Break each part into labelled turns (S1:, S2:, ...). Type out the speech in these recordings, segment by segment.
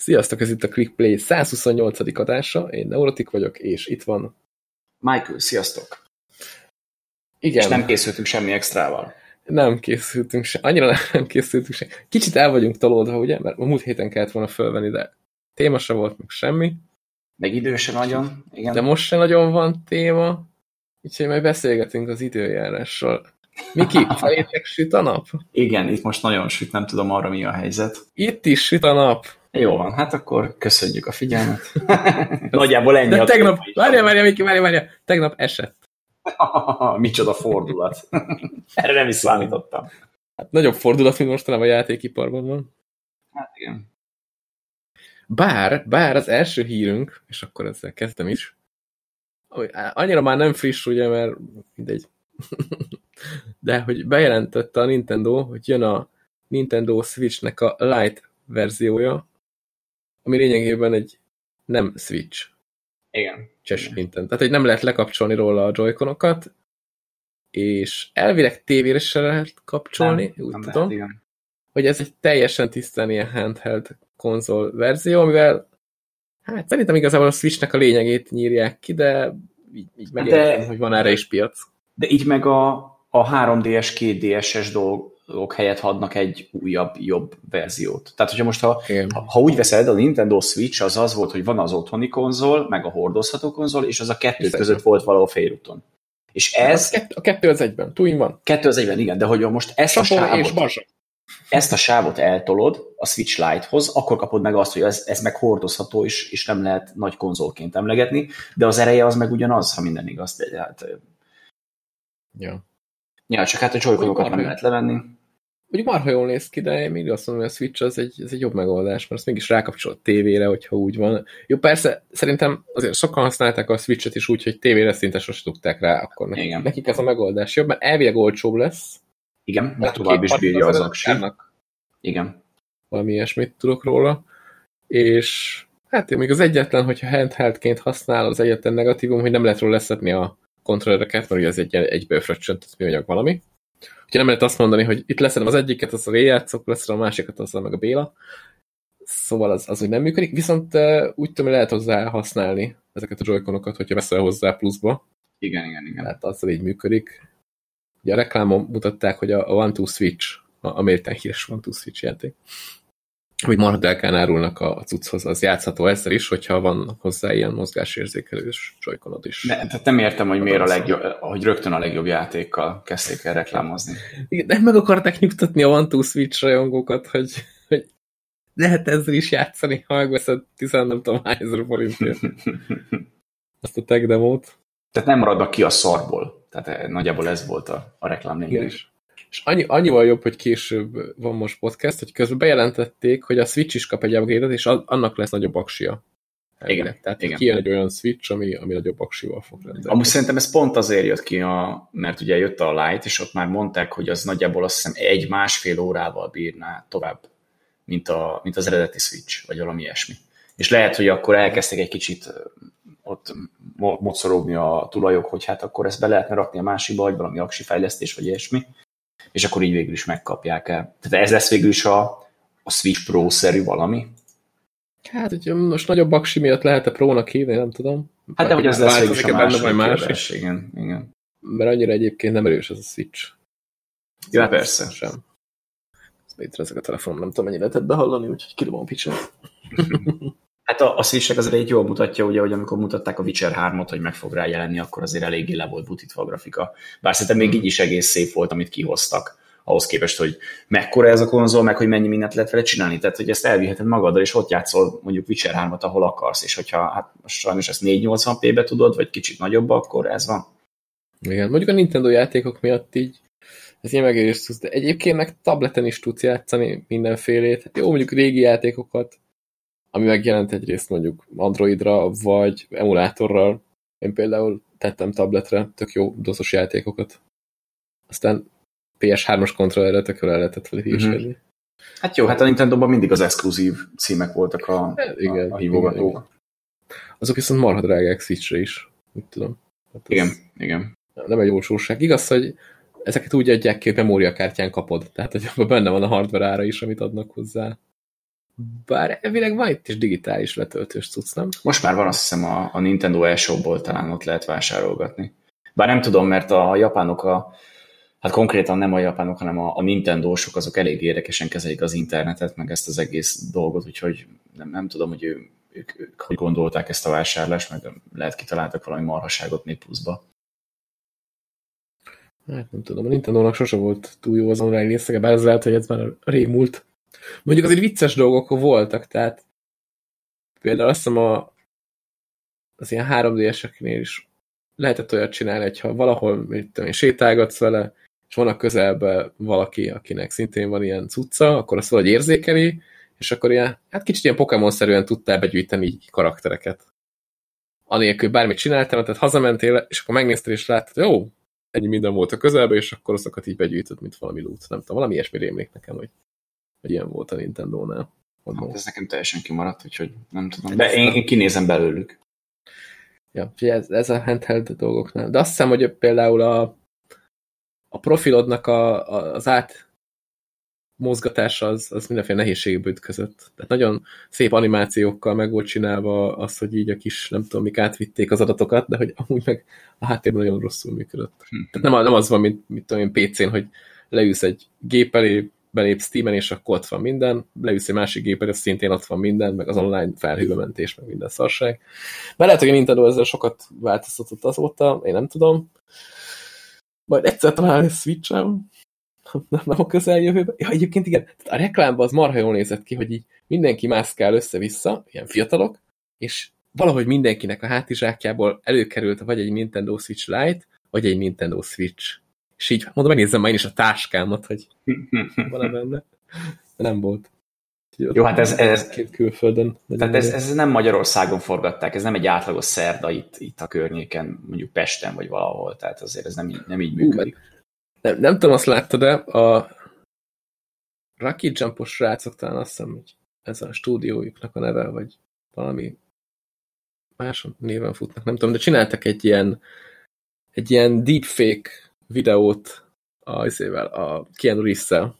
S1: Sziasztok, ez itt a ClickPlay 128. adása, én Neurotik vagyok, és itt van...
S2: Michael, sziasztok!
S1: Igen.
S2: És nem készültünk semmi extrával.
S1: Nem készültünk se, annyira nem készültünk se. Kicsit el vagyunk talódva, ugye, mert a múlt héten kellett volna fölvenni, de téma se volt, meg semmi.
S2: Meg idő se nagyon, igen.
S1: De most se nagyon van téma, úgyhogy majd beszélgetünk az időjárásról. Miki, felétek süt a nap?
S2: Igen, itt most nagyon süt, nem tudom arra mi a helyzet.
S1: Itt is süt a nap.
S2: Jó van, hát akkor köszönjük a figyelmet. Nagyjából ennyi.
S1: De tegnap, várja, várja, Miki, várja, várja, tegnap esett.
S2: Micsoda fordulat. Erre nem is számítottam.
S1: Hát nagyobb fordulat, mint mostanában a játékiparban van.
S2: Hát igen.
S1: Bár, bár az első hírünk, és akkor ezzel kezdem is, annyira már nem friss, ugye, mert mindegy. De hogy bejelentette a Nintendo, hogy jön a Nintendo Switch-nek a Lite verziója, ami lényegében egy nem Switch.
S2: Igen.
S1: Chess Nintendo. Tehát, hogy nem lehet lekapcsolni róla a joyconokat, és elvileg tévére se lehet kapcsolni, nem, úgy nem tudom. Lehet, igen. Hogy ez egy teljesen tisztán ilyen handheld konzol verzió, amivel hát szerintem igazából a Switchnek a lényegét nyírják ki, de így, így megértem, hogy van erre is piac.
S2: De így meg a, a 3DS, 2DS-es dolgok helyett adnak egy újabb, jobb verziót. Tehát, hogyha most ha, ha, ha úgy veszed, a Nintendo Switch az az volt, hogy van az otthoni konzol, meg a hordozható konzol, és az a kettő Bizony. között volt valahol félúton. És ez...
S1: A kettő az egyben, túl van.
S2: Kettő az egyben, igen, de hogy most ezt a sávot... És ezt a sávot eltolod a Switch Lite-hoz, akkor kapod meg azt, hogy ez, ez meg hordozható, és, és nem lehet nagy konzolként emlegetni, de az ereje az meg ugyanaz, ha minden igaz. Tehát,
S1: ja.
S2: ja, csak hát a joy nem lehet levenni.
S1: Mondjuk marha jól néz ki, de én még azt mondom, hogy a Switch az egy, ez egy jobb megoldás, mert azt mégis rákapcsol a tévére, hogyha úgy van. Jó, persze, szerintem azért sokan használták a Switch-et is úgy, hogy tévére szinte sosem tudták rá, akkor nekik, Igen. nekik ez a megoldás jobb, mert elvileg olcsóbb lesz,
S2: igen, mert tovább is bírja az aksi. Igen.
S1: Valami ilyesmit tudok róla. És hát még az egyetlen, hogyha handheldként használ, az egyetlen negatívum, hogy nem lehet róla leszetni a kontrollereket, mert ugye ez egy egyből fröccsöntött műanyag valami. Úgyhogy nem lehet azt mondani, hogy itt leszedem az egyiket, az a véjátszok, leszedem a másikat, az meg a Béla. Szóval az, az úgy nem működik, viszont úgy tudom, hogy lehet hozzá használni ezeket a joyconokat, hogyha veszel hozzá pluszba.
S2: Igen, igen, igen.
S1: Hát az így működik. Ugye a reklámon mutatták, hogy a One-Two Switch, a méltán híres One-Two Switch játék, hogy marhadelkán árulnak a cucchoz, az játszható ezzel is, hogyha van hozzá ilyen mozgásérzékelős joyconod is.
S2: Ne, tehát nem értem, hogy miért a legjobb, hogy rögtön a legjobb játékkal kezdték el reklámozni.
S1: Igen, de meg akarták nyugtatni a One-Two Switch rajongókat, hogy, hogy lehet ezzel is játszani, ha megveszed 10 nem tudom hány ezer forintért. Azt a tech demót.
S2: Tehát nem maradnak ki a szarból. Tehát eh, nagyjából ez volt a, a reklám is.
S1: És annyi, annyival jobb, hogy később van most podcast, hogy közben bejelentették, hogy a Switch is kap egy upgrade és annak lesz nagyobb aksia.
S2: Igen.
S1: Tehát
S2: igen.
S1: kijön egy olyan Switch, ami, ami nagyobb aksival fog rendelni.
S2: Amúgy szerintem ez pont azért jött ki, a, mert ugye jött a Lite, és ott már mondták, hogy az nagyjából azt hiszem egy-másfél órával bírná tovább, mint, a, mint az eredeti Switch, vagy valami ilyesmi. És lehet, hogy akkor elkezdtek egy kicsit ott mocorogni a tulajok, hogy hát akkor ezt be lehetne rakni a másikba, vagy valami aksi fejlesztés, vagy ilyesmi, és akkor így végül is megkapják el. Tehát ez lesz végül is a, a Switch Pro-szerű valami?
S1: Hát, hogy most nagyobb aksi miatt lehet-e Pro-nak hívni, nem tudom.
S2: Hát de hogy az lesz végül is a benne, más más. Igen, igen.
S1: Mert annyira egyébként nem erős ez a Switch.
S2: Ja, persze. Sem.
S1: Ez ezek a telefonom, nem tudom, mennyire lehetett behallani, úgyhogy kidobom a picsát.
S2: Hát a, a switch azért egy jól mutatja, ugye, hogy amikor mutatták a Witcher 3-ot, hogy meg fog rá jelenni, akkor azért eléggé le volt butítva a grafika. Bár szerintem még így is egész szép volt, amit kihoztak ahhoz képest, hogy mekkora ez a konzol, meg hogy mennyi mindent lehet vele csinálni. Tehát, hogy ezt elviheted magaddal, és ott játszol mondjuk Witcher 3-at, ahol akarsz, és hogyha hát sajnos ezt 480p-be tudod, vagy kicsit nagyobb, akkor ez van.
S1: Igen, mondjuk a Nintendo játékok miatt így ez ilyen megérés tudsz, de egyébként meg tableten is tudsz játszani mindenfélét. Hát jó, mondjuk régi játékokat ami megjelent egyrészt mondjuk Androidra, vagy emulátorral. Én például tettem tabletre tök jó doszos játékokat. Aztán PS3-as kontrollerre tök jól el lehetett vele mm -hmm.
S2: Hát jó, hát a Nintendo-ban mindig az exkluzív címek voltak a, igen, a, a hívogatók. Igen, igen.
S1: Azok viszont marha drágák switch is, úgy tudom.
S2: Hát igen, igen.
S1: Nem egy olcsóság. Igaz, hogy ezeket úgy adják ki, hogy memóriakártyán kapod. Tehát, hogy benne van a hardware ára is, amit adnak hozzá Bár elvileg van itt is digitális letöltős cucc, nem?
S2: Most már van azt hiszem a, a Nintendo eShop-ból talán ott lehet vásárolgatni. Bár nem tudom, mert a japánok a, hát konkrétan nem a japánok, hanem a, a Nintendo-sok azok elég érdekesen kezelik az internetet, meg ezt az egész dolgot, úgyhogy nem, nem tudom, hogy ő, ők, ők hogy gondolták ezt a vásárlást, meg lehet kitaláltak valami marhaságot még pluszba.
S1: Hát nem tudom, a Nintendo-nak sose volt túl jó az online részege, bár ez lehet, hogy ez már rémult. Mondjuk azért vicces dolgok voltak, tehát például azt hiszem a, az ilyen 3D-eseknél is lehetett olyat csinálni, hogyha valahol mit tudom, sétálgatsz vele, és van a közelben valaki, akinek szintén van ilyen cucca, akkor azt valahogy érzékeli, és akkor ilyen, hát kicsit ilyen Pokémon-szerűen tudtál begyűjteni karaktereket. Anélkül bármit csináltál, tehát hazamentél, és akkor megnéztél, és láttad, jó, ennyi minden volt a közelben, és akkor azokat így begyűjtött, mint valami loot. Nem tudom, valami ilyesmi rémlék nekem, hogy, hogy ilyen volt a Nintendo-nál.
S2: Hát ez nekem teljesen kimaradt, úgyhogy nem tudom. De én, én kinézem belőlük.
S1: Ja, ez, ez a handheld dolgoknál. De azt hiszem, hogy például a, a profilodnak a, a, az át mozgatása az, az mindenféle nehézségbe ütközött. Tehát nagyon szép animációkkal meg volt csinálva az, hogy így a kis, nem tudom, mik átvitték az adatokat, de hogy amúgy meg a háttérben nagyon rosszul működött. Hm. Tehát nem, nem az van, mint, mint tudom én PC-n, hogy leülsz egy gép elé, belépsz Steam-en, és akkor ott van minden, leülsz egy másik gép elé, szintén ott van minden, meg az online felhőbe mentés, meg minden szarság. Mert lehet, hogy a Nintendo ezzel sokat változtatott azóta, én nem tudom. Majd egyszer talán Switch-em, nem, nem a közeljövőben. Ja, egyébként igen, a reklámban az marha jól nézett ki, hogy így mindenki mászkál össze-vissza, ilyen fiatalok, és valahogy mindenkinek a hátizsákjából előkerült vagy egy Nintendo Switch Lite, vagy egy Nintendo Switch. És így mondom, megnézem már én is a táskámat, hogy van-e benne. De nem volt.
S2: Jó, hát ez, ez,
S1: két külföldön.
S2: Tehát ez, ez nem Magyarországon forgatták, ez nem egy átlagos szerda itt, itt a környéken, mondjuk Pesten vagy valahol, tehát azért ez nem így, nem így működik. Ú,
S1: nem, nem tudom, azt láttad de a Rocky Jumpos srácok talán azt hiszem, hogy ez a stúdiójuknak a neve, vagy valami más néven futnak, nem tudom, de csináltak egy ilyen egy ilyen deepfake videót a, a Keanu Reeves-szel.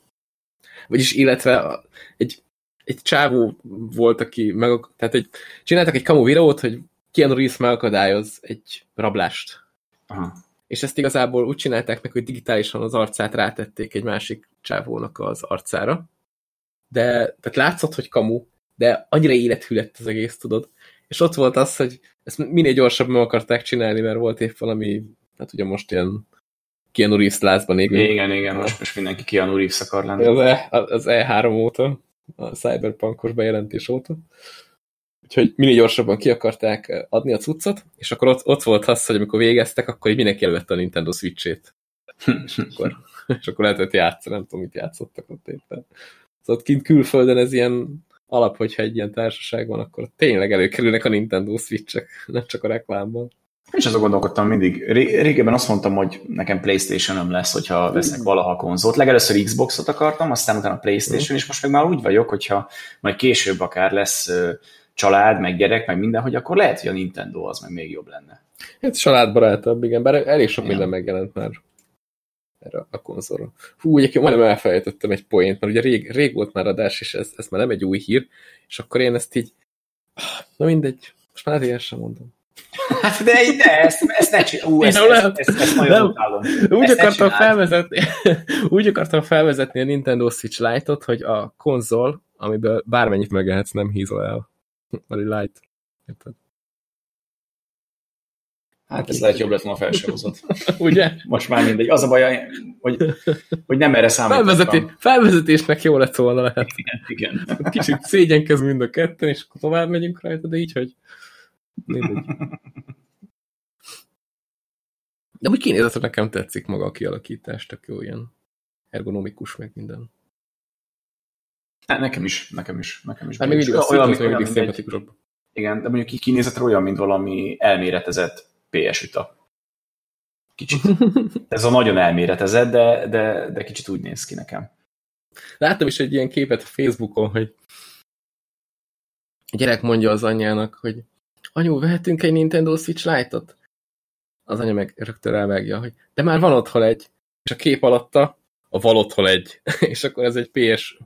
S1: Vagyis illetve a, egy, egy csávó volt, aki meg, tehát egy, csináltak egy kamu videót, hogy Keanu Reeves megakadályoz egy rablást. Aha és ezt igazából úgy csinálták meg, hogy digitálisan az arcát rátették egy másik csávónak az arcára. De, tehát látszott, hogy kamu, de annyira élethű lett az egész, tudod. És ott volt az, hogy ezt minél gyorsabban akarták csinálni, mert volt épp valami, hát ugye most ilyen Keanu Reeves lázban égünk.
S2: Igen, igen, most, most mindenki Keanu Reeves akar lenni.
S1: Az, e, az E3 óta, a Cyberpunkos bejelentés óta úgyhogy minél gyorsabban ki akarták eh, adni a cuccot, és akkor ott, ott volt az, hogy amikor végeztek, akkor így mindenki elővette a Nintendo Switch-ét. és, akkor, és akkor lehetett játszani, nem tudom, mit játszottak ott éppen. Szóval ott kint külföldön ez ilyen alap, hogyha egy ilyen társaság van, akkor tényleg előkerülnek a Nintendo Switch-ek, nem csak a reklámban.
S2: És azon gondolkodtam mindig. Régebben azt mondtam, hogy nekem Playstation-öm lesz, hogyha veszek valaha konzolt. Legelőször Xboxot akartam, aztán utána Playstation, és most meg már úgy vagyok, hogyha majd később akár lesz család, meg gyerek, meg minden, hogy akkor lehet, hogy a Nintendo az meg még jobb lenne.
S1: Hát családbarátabb, igen, bár elég sok igen. minden megjelent már erre a konzolra. Hú, egyébként majdnem elfelejtettem egy poént, mert ugye rég, rég volt már adás, és ez, ez már nem egy új hír, és akkor én ezt így, na mindegy, most már azért sem mondom.
S2: Hát de, de ezt, ezt ne csinálj. Ú, ezt, ezt, ezt, ezt nagyon utálom.
S1: Úgy akartam, felvezetni, úgy akartam felvezetni a Nintendo Switch Lite-ot, hogy a konzol, amiből bármennyit megehetsz, nem hízol el. Vagy light. Érted?
S2: Hát ez lehet jobb lett volna felsorozott.
S1: Ugye?
S2: Most már mindegy. Az a baj, hogy, hogy nem erre számítottam.
S1: Felvezeti, felvezetésnek jó lett volna lehet.
S2: Igen, igen.
S1: Kicsit szégyenkezünk mind a ketten, és akkor tovább megyünk rajta, de így, hogy mindegy. De úgy kinézett, hogy nekem tetszik maga a kialakítás, tök jó ilyen ergonomikus, meg minden.
S2: Hát nekem is, nekem is, nekem is.
S1: Hát még mindig olyan, olyan, olyan, olyan
S2: Igen, de mondjuk így kinézetre olyan, mint valami elméretezett PS Vita. Kicsit. Ez a nagyon elméretezett, de, de, de kicsit úgy néz ki nekem.
S1: Láttam is egy ilyen képet a Facebookon, hogy a gyerek mondja az anyjának, hogy anyu, vehetünk egy Nintendo Switch Lite-ot? Az anya meg rögtön elvágja, hogy de már van otthon egy. És a kép alatta a van otthon egy. és akkor ez egy PS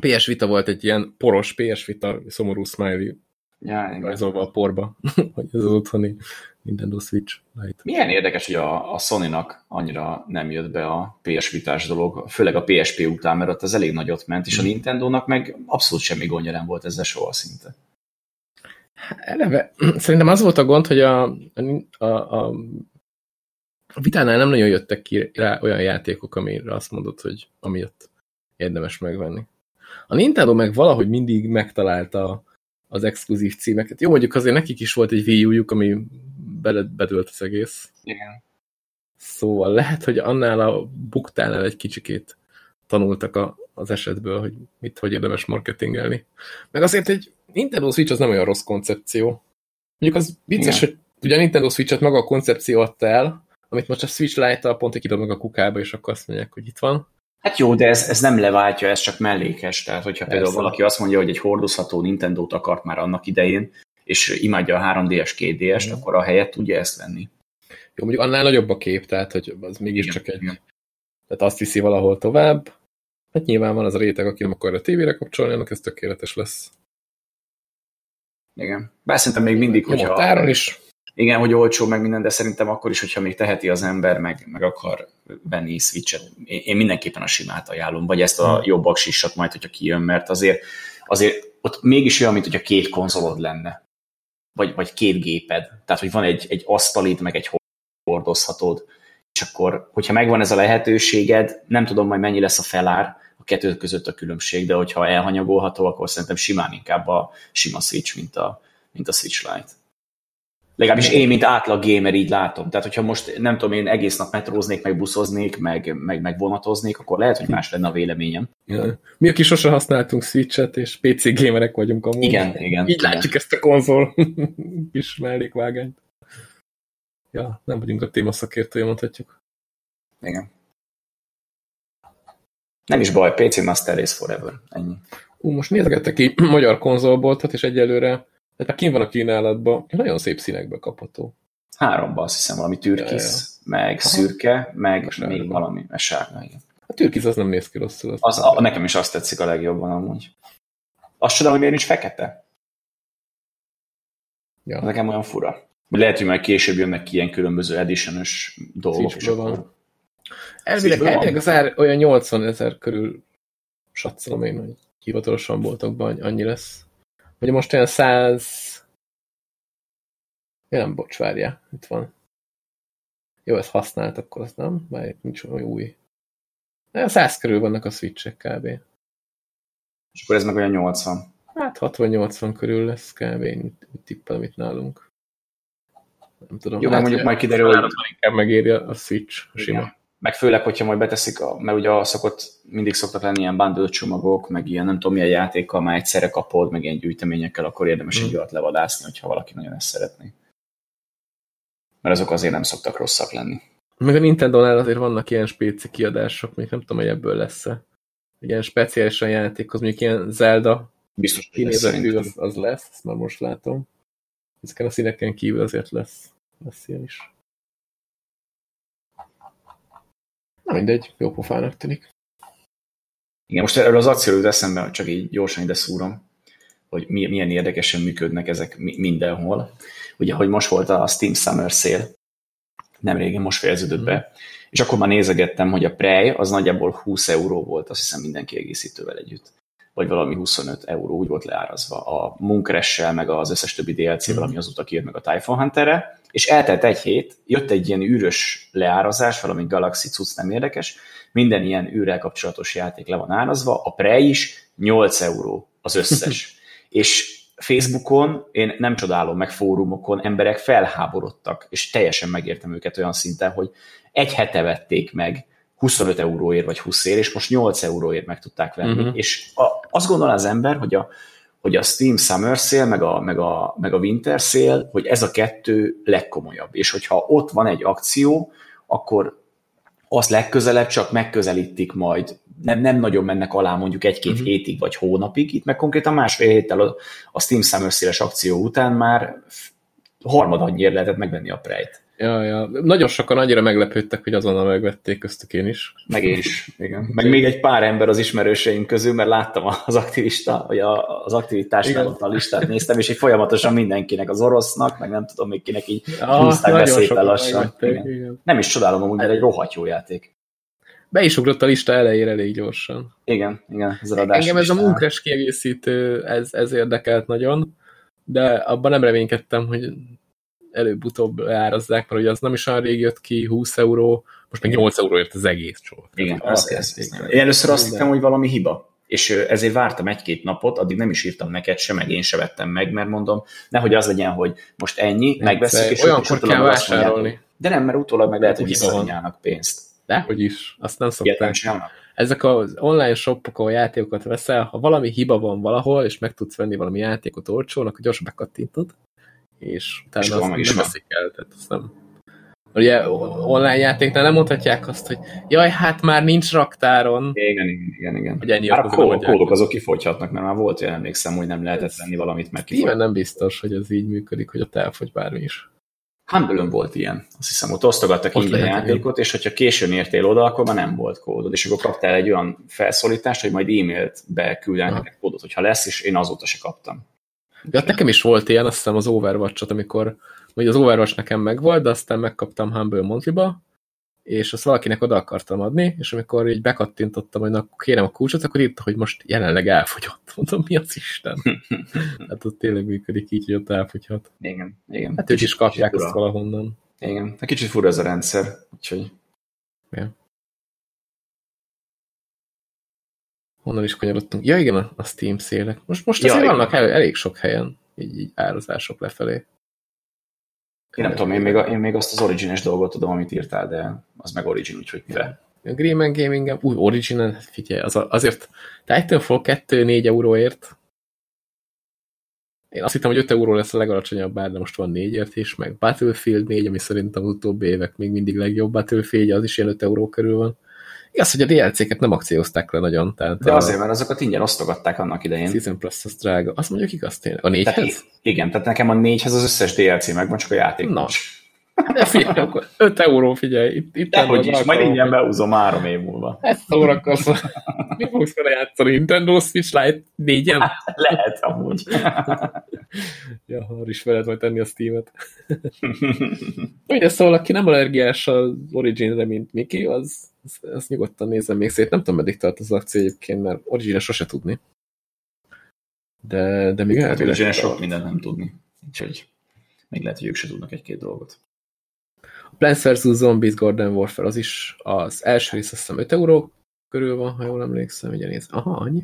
S1: PS Vita volt egy ilyen poros PS Vita, szomorú smiley
S2: Ja,
S1: rajzolva a porba, hogy ez az otthoni Nintendo Switch Lite.
S2: Milyen érdekes, hogy a, a Sony-nak annyira nem jött be a PS vitás dolog, főleg a PSP után, mert ott az elég nagyot ment, és a Nintendo-nak meg abszolút semmi gondja nem volt ezzel soha szinte.
S1: Eleve, szerintem az volt a gond, hogy a, a, a, a vitánál nem nagyon jöttek ki rá olyan játékok, amire azt mondod, hogy amiatt érdemes megvenni. A Nintendo meg valahogy mindig megtalálta az exkluzív címeket. Jó, mondjuk azért nekik is volt egy Wii U-juk, ami bedőlt az egész.
S2: Igen.
S1: Szóval lehet, hogy annál a buktánál egy kicsikét tanultak a, az esetből, hogy mit, hogy érdemes marketingelni. Meg azért egy Nintendo Switch az nem olyan rossz koncepció. Mondjuk az vicces, Igen. hogy ugye a Nintendo Switch-et maga a koncepció adta el, amit most a Switch Lite-tal pont meg a kukába, és akkor azt mondják, hogy itt van.
S2: Hát jó, de ez, ez nem leváltja, ez csak mellékes. Tehát, hogyha Persze. például valaki azt mondja, hogy egy hordozható Nintendo-t akart már annak idején, és imádja a 3DS, 2DS-t, mm. akkor a helyet tudja ezt venni.
S1: Jó, mondjuk annál nagyobb a kép, tehát hogy az mégiscsak egy... Igen. Tehát azt viszi valahol tovább. Hát nyilván van az a réteg, aki nem akar a tévére kapcsolni, annak ez tökéletes lesz.
S2: Igen. Bár szerintem még mindig,
S1: hogyha... Táron is.
S2: Igen, hogy olcsó meg minden, de szerintem akkor is, hogyha még teheti az ember, meg, meg akar venni switchet, én, én mindenképpen a simát ajánlom, vagy ezt a hmm. jobb aksisat majd, hogyha kijön, mert azért, azért ott mégis olyan, mint hogyha két konzolod lenne, vagy, vagy két géped. Tehát, hogy van egy, egy asztalid, meg egy hordozhatod, és akkor, hogyha megvan ez a lehetőséged, nem tudom majd mennyi lesz a felár, a kettő között a különbség, de hogyha elhanyagolható, akkor szerintem simán inkább a sima Switch, mint a, mint a Switch Lite. Legalábbis én, mint átlag gamer így látom. Tehát, hogyha most nem tudom, én egész nap metróznék, meg buszoznék, meg, meg, meg vonatoznék, akkor lehet, hogy más lenne a véleményem.
S1: Ja. Mi, aki sose használtunk Switch-et, és PC gamerek vagyunk amúgy.
S2: Igen, igen.
S1: Így
S2: igen.
S1: látjuk ezt a konzol kis mellékvágányt. Ja, nem vagyunk a téma szakértője, mondhatjuk.
S2: Igen. Nem is baj, PC Master Race Forever. Ennyi.
S1: Ú, most nézgetek ki magyar konzolboltot, és egyelőre tehát már kint van a kínálatban, nagyon szép színekbe kapható.
S2: Háromba azt hiszem, valami türkisz, ja, ja. meg Aha. szürke, meg Most még valami, ez sárga, igen.
S1: A türkisz az nem néz ki rosszul. Az,
S2: az a, nekem is azt tetszik a legjobban amúgy. Azt csodálom, hogy miért nincs fekete. Ja. Nekem olyan fura. Lehet, hogy majd később jönnek ki ilyen különböző edition dolgok.
S1: Van. Elvileg, elvileg az ár olyan 80 ezer körül satszolom én, hogy hivatalosan boltokban annyi lesz. Hogy most olyan száz... Ja, nem, bocs, várja, itt van. Jó, ezt használt, akkor az nem, mert nincs olyan új. De száz körül vannak a switchek kb.
S2: És akkor ez meg olyan 80.
S1: Hát 60-80 körül lesz kb. Tippelem itt nálunk. Nem tudom.
S2: Jó, hát, mondjuk majd kiderül,
S1: hogy inkább megéri a Switch, a sima
S2: meg főleg, hogyha majd beteszik, a, mert ugye a szokott, mindig szoktak lenni ilyen bundle csomagok, meg ilyen nem tudom milyen játékkal már egyszerre kapod, meg ilyen gyűjteményekkel, akkor érdemes mm. egy olyat levadászni, hogyha valaki nagyon ezt szeretné. Mert azok azért nem szoktak rosszak lenni.
S1: Meg a Nintendo-nál azért vannak ilyen spéci kiadások, még nem tudom, hogy ebből lesz-e. Ilyen speciálisan játékhoz, mondjuk ilyen Zelda
S2: Biztos,
S1: lesz, az, az lesz, ezt már most látom. Ezeken a színeken kívül azért lesz, lesz ilyen is. Na mindegy, jó pofának tűnik.
S2: Igen, most erről az akcióról eszembe, csak így gyorsan ide szúrom, hogy milyen érdekesen működnek ezek mindenhol. Ugye, hogy most volt a Steam Summer Sale, nem régen, most fejeződött be, és akkor már nézegettem, hogy a Prey az nagyjából 20 euró volt, azt hiszem minden kiegészítővel együtt vagy valami 25 euró, úgy volt leárazva a Mooncrash-sel, meg az összes többi DLC-vel, ami azóta kijött meg a Typhon Hunterre, és eltelt egy hét, jött egy ilyen űrös leárazás, valami Galaxy cucc nem érdekes, minden ilyen űrrel kapcsolatos játék le van árazva, a Pre is 8 euró az összes. és Facebookon, én nem csodálom, meg fórumokon emberek felháborodtak, és teljesen megértem őket olyan szinten, hogy egy hete vették meg 25 euróért vagy 20 ér, és most 8 euróért meg tudták venni. Uh-huh. És a, azt gondol az ember, hogy a, hogy a Steam Summer Sale, meg a, meg, a, meg a Winter Sale, hogy ez a kettő legkomolyabb. És hogyha ott van egy akció, akkor azt legközelebb csak megközelítik majd, nem, nem nagyon mennek alá mondjuk egy-két uh-huh. hétig vagy hónapig, itt meg konkrétan másfél héttel a, a Steam Summer Sale-es akció után már harmad annyiért lehetett megvenni a Prey-t.
S1: Ja, ja. Nagyon sokan annyira meglepődtek, hogy azonnal megvették köztük én is.
S2: Meg én is, igen. Meg még egy pár ember az ismerőseim közül, mert láttam az aktivista, vagy az aktivitásnál a listát néztem, és így folyamatosan mindenkinek, az orosznak, meg nem tudom még kinek így húzták be szépen lassan. Igen. Igen. Nem is csodálom amúgy, mert egy rohadt jó játék.
S1: Be is ugrott a lista elejére elég gyorsan.
S2: Igen, igen.
S1: Ez a Engem ez a munkás kiegészítő, ez, ez érdekelt nagyon, de abban nem reménykedtem, hogy előbb-utóbb leárazzák, mert ugye az nem is olyan rég jött ki, 20 euró, most meg 8 euróért az egész csomag.
S2: Igen, az, ez, ez Én először azt hittem, hogy valami hiba, és ezért vártam egy-két napot, addig nem is írtam neked se, meg én se vettem meg, mert mondom, nehogy az legyen, hogy most ennyi, nem, megveszik, és
S1: olyankor kell vásárolni.
S2: De nem, mert utólag meg lehet, hogy visszanyálnak pénzt.
S1: Dehogy is, azt nem szokták. Ezek az online shopok, ahol játékokat veszel, ha valami hiba van valahol, és meg tudsz venni valami játékot olcsón, akkor gyorsan bekattintod, és utána és azt nem veszik el, tehát azt nem. Ugye online játéknál nem mondhatják azt, hogy jaj, hát már nincs raktáron.
S2: Igen, igen, igen. igen.
S1: Hogy ennyi
S2: már a kódok, kódok azok kifogyhatnak, mert már volt, hogy emlékszem, hogy nem lehetett venni valamit, mert
S1: kifogy. nem biztos, hogy ez így működik, hogy ott elfogy bármi is.
S2: humble volt ilyen. Azt hiszem, ott osztogattak ingyen játékot, és hogyha későn értél oda, akkor már nem volt kódod, és akkor kaptál egy olyan felszólítást, hogy majd e-mailt beküldenek kódot, hogyha lesz, és én azóta se kaptam.
S1: Hát nekem is volt ilyen, azt hiszem az Overwatch-ot, amikor hogy az Overwatch nekem megvolt, de aztán megkaptam Humble Monthly-ba, és azt valakinek oda akartam adni, és amikor így bekattintottam, hogy na, kérem a kulcsot, akkor írta, hogy most jelenleg elfogyott. Mondom, mi az Isten? hát ott tényleg működik így, hogy ott elfogyhat.
S2: Igen, igen.
S1: Hát ők is kapják azt valahonnan.
S2: Igen, egy kicsit fura ez a rendszer, úgyhogy...
S1: Ja. Honnan is kanyarodtunk? Ja igen, a Steam szélek. Most, most azért ja, vannak el, elég sok helyen így, így árazások lefelé.
S2: Én nem tudom, én még, én még azt az origines dolgot tudom, amit írtál, de az meg origin, úgyhogy mire.
S1: A Greenman gaming új origin figyelj, az, azért Titanfall 2 4 euróért én azt hittem, hogy 5 euró lesz a legalacsonyabb bár, de most van 4ért is, meg Battlefield 4, ami szerintem az utóbbi évek még mindig legjobb Battlefield, az is ilyen 5 euró körül van. Igaz, hogy a DLC-ket nem akciózták le nagyon. Tehát
S2: De azért, mert azokat ingyen osztogatták annak idején.
S1: Season Plus az drága. Azt mondjuk igaz tényleg. A négyhez? Tehát,
S2: igen, tehát nekem a négyhez az összes DLC megvan, csak a játék
S1: Na. De figyelj, akkor 5 euró, figyelj. Itt, itt
S2: Dehogy is, majd ingyen beúzom három év múlva.
S1: Ezt szórakozz. Mi fogsz vele játszani? Nintendo Switch Lite négyen?
S2: Lehet amúgy.
S1: ja, arra is veled majd tenni a Steam-et. Ugye szóval, aki nem allergiás az Origin-re, mint Miki, az ezt, ezt nyugodtan nézem még szét. Nem tudom, meddig tart az akció egyébként, mert origin sose tudni. De, de még
S2: hát origin sok mindent nem tudni. Úgyhogy még lehet, hogy ők se tudnak egy-két dolgot.
S1: Plants vs. Zombies Garden Warfare az is az első rész azt hiszem 5 euró körül van, ha jól emlékszem, ugye néz. Aha, annyi.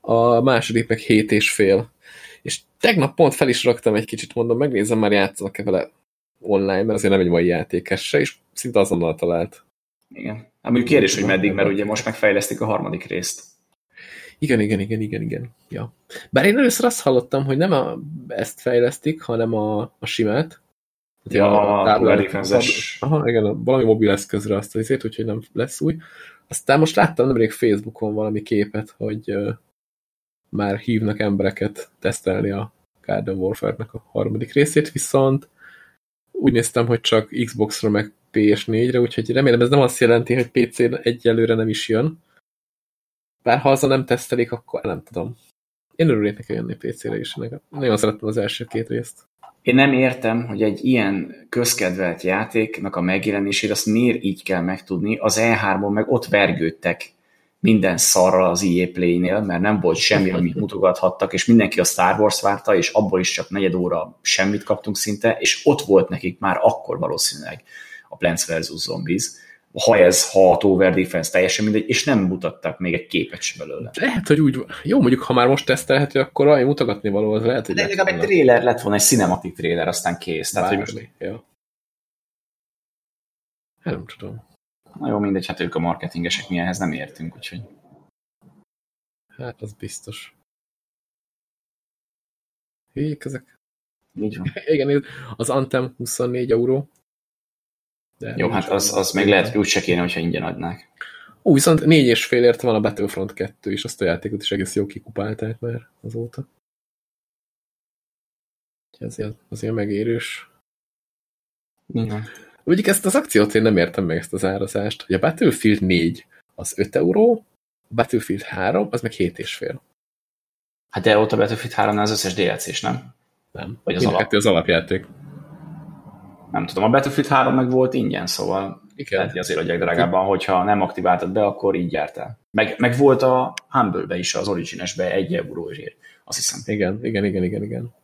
S1: A második meg 7 és fél. És tegnap pont fel is raktam egy kicsit, mondom, megnézem, már játszanak-e vele online, mert azért nem egy mai játékes se, és szinte azonnal talált.
S2: Igen. Hát mondjuk kérdés, hogy meddig, mert ugye most megfejlesztik a harmadik részt.
S1: Igen, igen, igen, igen, igen. Ja. Bár én először azt hallottam, hogy nem a, ezt fejlesztik, hanem a, a simát.
S2: Ja, a, a
S1: Aha, igen, a, valami mobil eszközre azt az úgyhogy nem lesz új. Aztán most láttam nemrég Facebookon valami képet, hogy uh, már hívnak embereket tesztelni a Garden Warfare-nek a harmadik részét, viszont úgy néztem, hogy csak Xbox-ra meg PS4-re, úgyhogy remélem ez nem azt jelenti, hogy PC-n egyelőre nem is jön. Bár ha azzal nem tesztelik, akkor nem tudom. Én örülnék neki jönni PC-re is. Nagyon szerettem az első két részt.
S2: Én nem értem, hogy egy ilyen közkedvelt játéknak a megjelenését azt miért így kell megtudni. Az E3-on meg ott vergődtek minden szarral az EA Play-nél, mert nem volt semmi, amit mutogathattak, és mindenki a Star Wars várta, és abból is csak negyed óra semmit kaptunk szinte, és ott volt nekik már akkor valószínűleg a Plants vs. Zombies, ha ez, ha a Tower Defense, teljesen mindegy, és nem mutattak még egy képet sem belőle.
S1: Lehet, hogy úgy, jó, mondjuk, ha már most tesztelhető, akkor olyan mutogatni való, az lehet, hogy...
S2: De legalább egy trailer lett volna, egy cinematic trailer, aztán kész. Tehát, hogy most...
S1: ja. Hát nem tudom.
S2: Na jó, mindegy, hát ők a marketingesek, mi ehhez nem értünk, úgyhogy...
S1: Hát, az biztos. Hülyék ezek.
S2: Így van.
S1: Igen, az Anthem 24 euró,
S2: de Jó, hát az, az még lehet, hogy úgy se kéne, hogyha ingyen adnák.
S1: Ó, viszont négy és fél érte van a Battlefront 2 is, azt a játékot is egész jó kikupálták már azóta. Úgyhogy azért, megérős.
S2: Igen.
S1: Mondjuk ezt az akciót én nem értem meg ezt az árazást, hogy a Battlefield 4 az 5 euró, a Battlefield 3 az meg 7,5.
S2: Hát de ott a Battlefield 3 az összes DLC-s, nem?
S1: Nem.
S2: Vagy az
S1: Mind
S2: alap.
S1: az alapjáték.
S2: Nem tudom, a Battlefield 3 meg volt ingyen, szóval
S1: Igen.
S2: lehet, hogy azért adják drágábban, hogyha nem aktiváltad be, akkor így jártál. Meg, meg volt a Humble-be is, az Origines-be egy euróért, azt hiszem.
S1: Igen, igen, igen, igen, igen.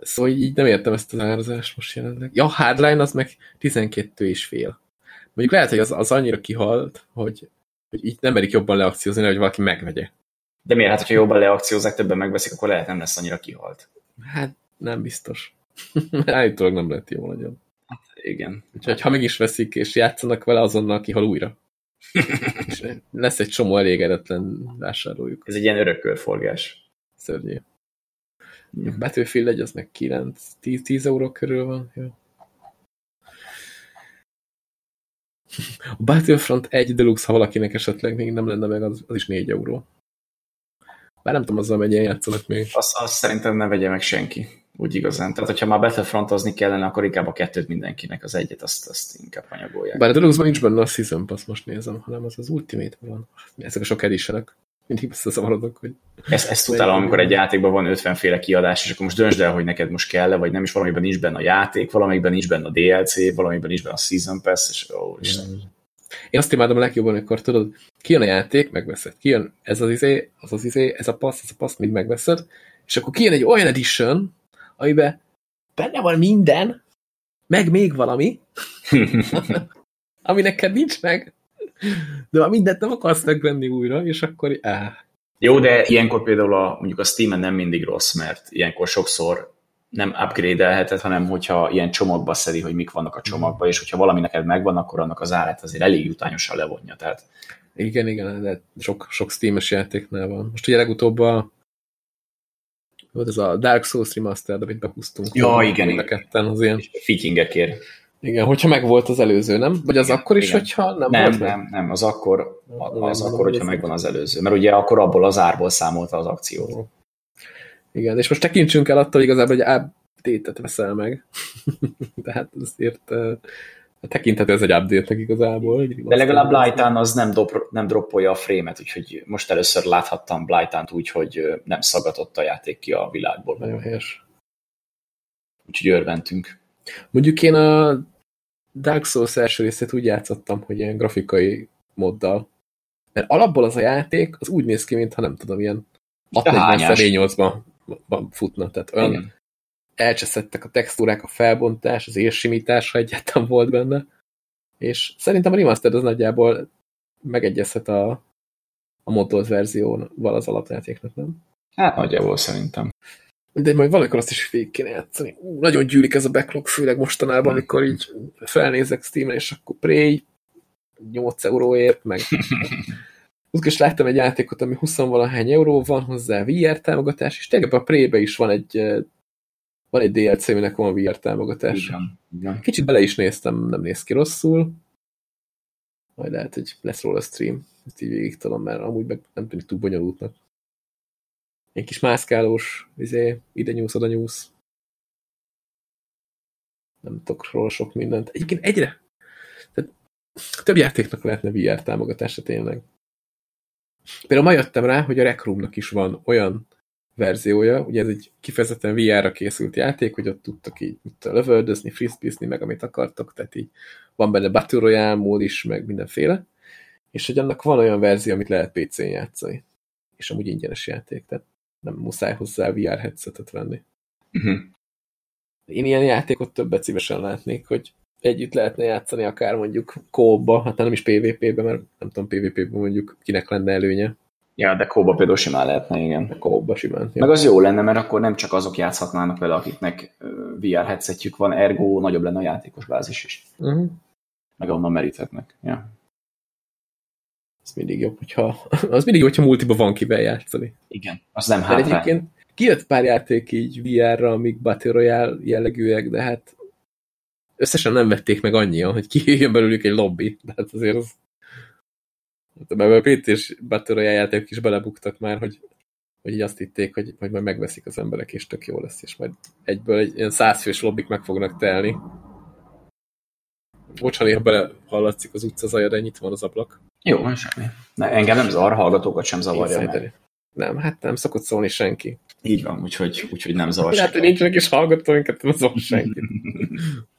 S1: Szóval így nem értem ezt az árazást most jelenleg. Ja, Hardline az meg 12 és fél. Mondjuk lehet, hogy az, az annyira kihalt, hogy, hogy így nem merik jobban leakciózni, hogy valaki megvegye.
S2: De miért? Hát, hogyha jobban leakciózzák, többen megveszik, akkor lehet nem lesz annyira kihalt.
S1: Hát nem biztos. Állítólag nem lehet jó nagyon.
S2: Igen.
S1: Úgyhogy ha meg is veszik és játszanak vele, azonnal kihal újra. és lesz egy csomó elégedetlen vásárlójuk.
S2: Ez egy ilyen örök körforgás.
S1: Szörnyű. A Battlefield 1 az meg 9, 10, 10 euró körül van. Jó. A Battlefront 1 Deluxe, ha valakinek esetleg még nem lenne meg, az, az is 4 euró. Bár nem tudom, azzal mennyien játszanak még.
S2: Azt, azt szerintem ne vegye meg senki. Úgy igazán. Tehát, hogyha már Battlefrontozni kellene, akkor inkább a kettőt mindenkinek, az egyet, azt, azt inkább anyagolják.
S1: Bár a Deluxe-ban nincs benne a Season Pass, most nézem, hanem az az ultimate van. Ezek a sok editionek. Mindig összezavarodok, hogy
S2: Ezt, ezt utálom, amikor egy játékban van 50 féle kiadás, és akkor most döntsd el, hogy neked most kell-e, vagy nem, és valamiben nincs benne a játék, valamiben nincs benne a DLC, valamiben nincs benne a Season Pass, és ó, Isten.
S1: Én azt imádom a legjobban, amikor tudod, kijön a játék, megveszed. Kijön ez az izé, az az izé, ez a passz, ez a passz, mind megveszed, és akkor kijön egy olyan edition, amiben benne van minden, meg még valami, ami neked nincs meg, de mindent nem akarsz megvenni újra, és akkor áh.
S2: Jó, de ilyenkor például a, mondjuk a Steam-en nem mindig rossz, mert ilyenkor sokszor nem upgrade-elheted, hanem hogyha ilyen csomagba szedi, hogy mik vannak a csomagba, és hogyha valami neked megvan, akkor annak az árát azért elég jutányosan levonja. Tehát
S1: Igen, igen, de sok, sok Steam-es játéknál van. Most ugye legutóbb a volt ez a Dark Souls Remastered, amit behúztunk.
S2: Ja, igen, igen.
S1: ketten az ilyen.
S2: fityingekért.
S1: Igen, hogyha meg volt az előző, nem? Vagy az
S2: Igen,
S1: akkor is,
S2: igen.
S1: hogyha nem,
S2: Nem,
S1: volt
S2: nem, nem, az akkor, az
S1: Nem,
S2: akkor, hogyha megvan az előző. Mert ugye akkor abból az árból számolta az akciót.
S1: Igen, és most tekintsünk el attól igazából, hogy update-et veszel meg. Tehát azért tekinthető ez egy update-nek igazából.
S2: De legalább. Blytán az nem, dop, nem droppolja a frémet, úgyhogy most először láthattam Blytánt úgy, hogy nem szagatott a játék ki a világból.
S1: Nagyon helyes.
S2: Úgyhogy örventünk.
S1: Mondjuk én a Dark Souls első részét úgy játszottam, hogy ilyen grafikai moddal. Mert alapból az a játék, az úgy néz ki, mintha nem tudom, ilyen 640
S2: hányás.
S1: 8-ban futna. Tehát olyan
S2: Igen.
S1: Elcseszettek a textúrák, a felbontás, az érsimítás, ha egyáltalán volt benne. És szerintem a remastered az nagyjából megegyezhet a, a moddolt verzióval az alapjátéknak, nem?
S2: Hát nagyjából szerintem.
S1: De majd valamikor azt is végig kéne játszani. Ú, nagyon gyűlik ez a backlog, főleg mostanában, amikor így felnézek Steam-en, és akkor Prey 8 euróért, meg is láttam egy játékot, ami 20 valahány euró van hozzá VR támogatás, és tényleg a Prey-be is van egy van egy DLC, aminek van VR támogatás.
S2: Igen. Igen.
S1: Kicsit bele is néztem, nem néz ki rosszul. Majd lehet, hogy lesz róla stream. Ezt így végig tudom, mert amúgy meg nem tűnik túl bonyolultnak. Egy kis mászkálós, izé, ide nyúsz, oda nyúsz. Nem tudok róla sok mindent. Egyébként egyre tehát több játéknak lehetne VR támogatása tényleg. Például ma jöttem rá, hogy a Rec Room-nak is van olyan verziója, ugye ez egy kifejezetten VR-ra készült játék, hogy ott tudtak így tudom, lövöldözni, frisbeezni, meg amit akartok, tehát így van benne Battle Royale mód is, meg mindenféle, és hogy annak van olyan verzió, amit lehet PC-n játszani. És amúgy ingyenes játék, tehát nem muszáj hozzá VR headsetet venni.
S2: Uh-huh.
S1: Én ilyen játékot többet szívesen látnék, hogy együtt lehetne játszani akár mondjuk kóba, hát nem is PvP-be, mert nem tudom PvP-ben mondjuk kinek lenne előnye,
S2: Ja, de kóba például simán lehetne, igen.
S1: de kóba simán.
S2: Meg az jó lenne, mert akkor nem csak azok játszhatnának vele, akiknek VR headsetjük van, ergo nagyobb lenne a játékos bázis is.
S1: Uh-huh.
S2: Meg onnan meríthetnek. Ja.
S1: Az mindig jobb, hogyha, az mindig jobb, hogyha multiba van kivel játszani.
S2: Igen. Az nem hátrány.
S1: egyébként kijött pár játék így VR-ra, amik Battle Royale jellegűek, de hát összesen nem vették meg annyian, hogy kijöjjön belőlük egy lobby. De hát azért az... Mert a PC-s Battle Royale játékok is belebuktak már, hogy, hogy így azt hitték, hogy, hogy majd megveszik az emberek, és tök jó lesz, és majd egyből egy ilyen százfős lobbik meg fognak telni. Bocsán, néha bele hallatszik az utca zaja, de nyitva van az ablak.
S2: Jó, van semmi. Ne, engem nem zavar, hallgatókat sem zavarja meg.
S1: Nem, hát nem szokott szólni senki.
S2: Így van, úgyhogy, úgyhogy nem zavar
S1: Hát, hogy nincsenek is hallgatóinkat, nem zavar senki.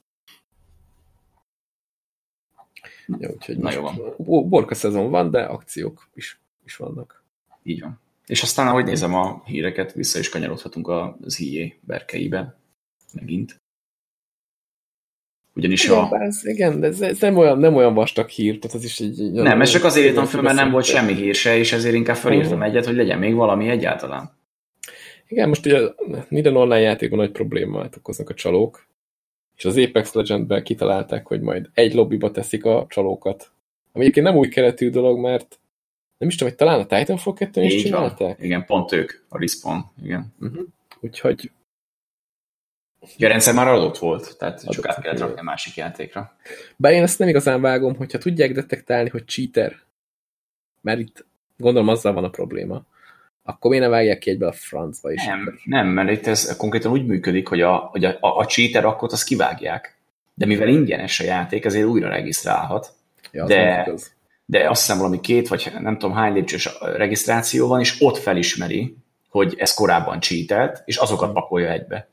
S1: ja, úgyhogy
S2: Na jó van.
S1: Borka szezon van, de akciók is, is vannak.
S2: Így van. És aztán, ahogy nézem a híreket, vissza is kanyarodhatunk az IE berkeibe. Megint.
S1: Ugyanis igen, a... Ez, igen, de ez, ez, nem, olyan, nem olyan vastag hír, tehát ez is egy...
S2: Nem, ez csak azért írtam föl, mert nem volt semmi hír se, és ezért inkább felírtam egyet, hogy legyen még valami egyáltalán.
S1: Igen, most ugye minden online játékban nagy problémát okoznak a csalók, és az Apex Legendben kitalálták, hogy majd egy lobbyba teszik a csalókat. Ami egyébként nem új keretű dolog, mert nem is tudom, hogy talán a Titanfall 2 is csinálták?
S2: Van. Igen, pont ők, a Respawn, igen. Uh
S1: mhm. -huh. Úgyhogy
S2: a rendszer már adott volt, tehát adott csak át kellett rakni a másik játékra.
S1: Bár én ezt nem igazán vágom, hogyha tudják detektálni, hogy cheater, mert itt gondolom azzal van a probléma, akkor miért nem vágják ki egybe a francba is?
S2: Nem, nem mert itt ez konkrétan úgy működik, hogy a, hogy a, a, a cheater akkor azt kivágják. De mivel ingyenes a játék, ezért újra regisztrálhat. Ja, de, de azt hiszem valami két, vagy nem tudom hány lépcsős regisztráció van, és ott felismeri, hogy ez korábban cheatelt, és azokat pakolja egybe.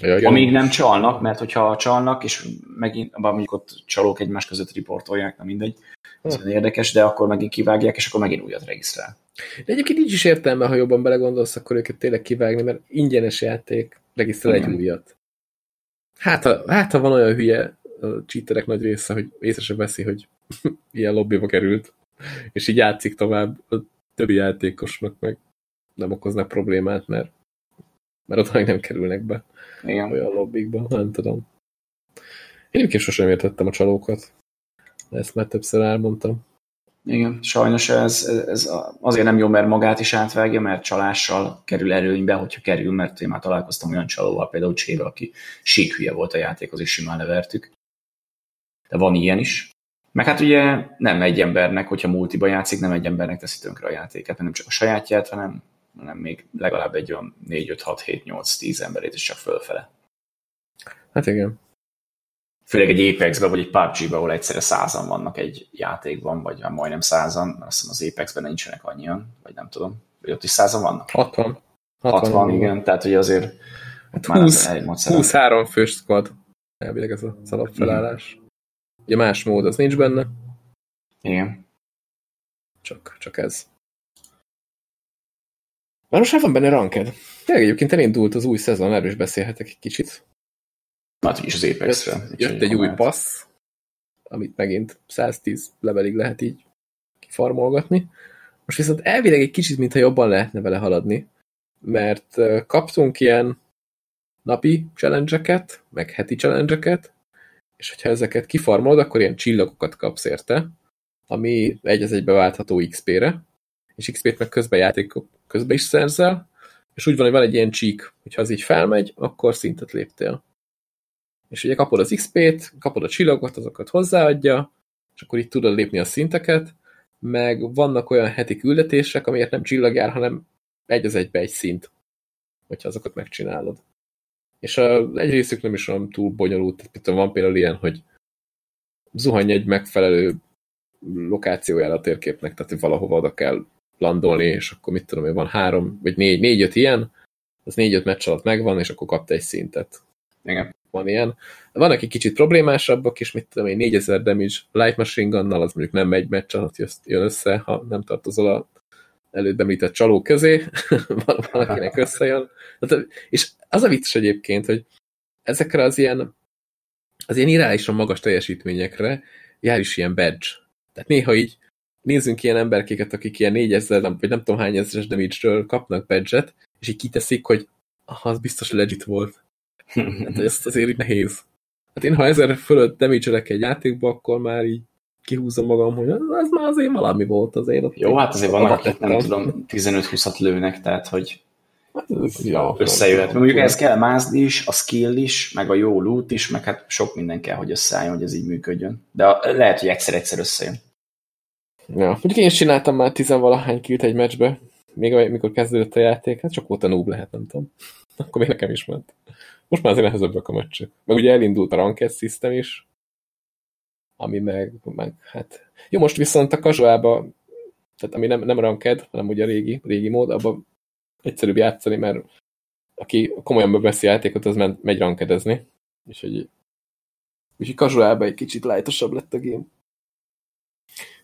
S2: Ja, Amíg nem csalnak, mert hogyha csalnak, és megint, mondjuk ott csalók egymás között riportolják, nem mindegy, ez hm. érdekes, de akkor megint kivágják, és akkor megint újat regisztrál.
S1: De egyébként így is értelme, ha jobban belegondolsz, akkor őket tényleg kivágni, mert ingyenes játék regisztrál egy újat. Hát ha, hát, ha van olyan hülye a cheaterek nagy része, hogy észre sem veszi, hogy ilyen lobbyba került, és így játszik tovább a többi játékosnak, meg nem okoznak problémát, mert, mert ott nem kerülnek be. Igen. olyan lobbikban, nem tudom. Én egyébként sosem értettem a csalókat. Ezt már többször elmondtam.
S2: Igen, sajnos ez, ez azért nem jó, mert magát is átvágja, mert csalással kerül erőnybe, hogyha kerül, mert én már találkoztam olyan csalóval, például Csével, aki síkhülye volt a játékhoz, és simán levertük. De van ilyen is. Meg hát ugye nem egy embernek, hogyha multiba játszik, nem egy embernek teszi tönkre a játéket, nem csak a sajátját, hanem hanem még legalább egy olyan 4, 5, 6, 7, 8, 10 emberét is csak fölfele.
S1: Hát igen.
S2: Főleg egy Apex-ben, vagy egy PUBG-ben, ahol egyszerre százan vannak egy játékban, vagy majdnem százan, mert azt hiszem az Apex-ben nincsenek annyian, vagy nem tudom. Vagy ott is százan vannak?
S1: 60.
S2: 60, 60 igen, tehát hogy azért
S1: hát 20, 23 fős squad. Elvileg ez az alapfelállás. Mm. Ugye más mód az nincs benne.
S2: Igen.
S1: Csak, csak ez. Már most van benne ranked. Tényleg egyébként elindult az új szezon, erről is beszélhetek egy kicsit.
S2: Hát is az Apex-re.
S1: Jött, jött egy új passz, amit megint 110 levelig lehet így kifarmolgatni. Most viszont elvileg egy kicsit, mintha jobban lehetne vele haladni, mert kaptunk ilyen napi challenge meg heti challenge és hogyha ezeket kifarmolod, akkor ilyen csillagokat kapsz érte, ami egy az egybe váltható XP-re, és XP-t meg közben játékok közben is szerzel, és úgy van, hogy van egy ilyen csík, hogyha az így felmegy, akkor szintet léptél. És ugye kapod az XP-t, kapod a csillagot, azokat hozzáadja, és akkor így tudod lépni a szinteket, meg vannak olyan heti küldetések, amiért nem csillag jár, hanem egy az egybe egy szint, hogyha azokat megcsinálod. És egy részük nem is olyan túl bonyolult, tehát van például ilyen, hogy zuhanj egy megfelelő lokációjára a térképnek, tehát valahova oda kell landolni, és akkor mit tudom, hogy van három, vagy négy, négy-öt ilyen, az négy-öt meccs alatt megvan, és akkor kapta egy szintet.
S2: Igen.
S1: Van ilyen. Vannak egy kicsit problémásabbak, és mit tudom én, 4000 damage Light Machine Gunnal, az mondjuk nem egy meccs alatt jön össze, ha nem tartozol a előbb említett csaló közé, van, van akinek összejön. És az a vicc egyébként, hogy ezekre az ilyen az ilyen irányísan magas teljesítményekre jár is ilyen badge. Tehát néha így nézzünk ilyen emberkéket, akik ilyen 4000, nem, vagy nem tudom hány ezeres damage kapnak badge és így kiteszik, hogy aha, az biztos legit volt. hát ezt azért így nehéz. Hát én, ha ezer fölött damage egy játékba, akkor már így kihúzom magam, hogy ez már azért valami volt azért.
S2: Jó, hát azért vannak, akik nem tudom, 15-20-at lőnek, tehát hogy hát ez ja, összejöhet. Mondjuk ez kell mázd is, a skill is, meg a jó loot is, meg hát sok minden kell, hogy összeálljon, hogy ez így működjön. De lehet, hogy egyszer-egyszer összejön.
S1: Ja, mondjuk én is csináltam már tizenvalahány kilt egy meccsbe, még amikor kezdődött a játék, hát csak volt a noob lehet, nem tudom. Akkor még nekem is ment. Most már azért nehezebbek a meccsek. Meg ugye elindult a ranked system is, ami meg, meg hát... Jó, most viszont a casualba, tehát ami nem, nem ranked, hanem ugye a régi, régi mód, abban egyszerűbb játszani, mert aki komolyan beveszi játékot, az megy rankedezni. És hogy úgyhogy casualba egy kicsit lájtosabb lett a game.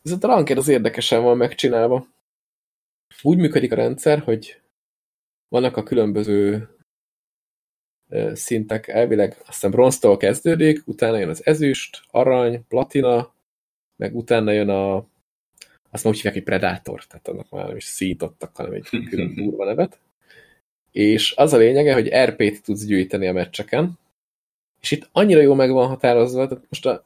S1: Viszont a ranked az érdekesen van megcsinálva. Úgy működik a rendszer, hogy vannak a különböző szintek elvileg, aztán bronztól kezdődik, utána jön az ezüst, arany, platina, meg utána jön a azt úgy hívják, hogy Predator, tehát annak már nem is szítottak, hanem egy külön durva nevet. És az a lényege, hogy RP-t tudsz gyűjteni a meccseken, és itt annyira jó meg van határozva, tehát most a,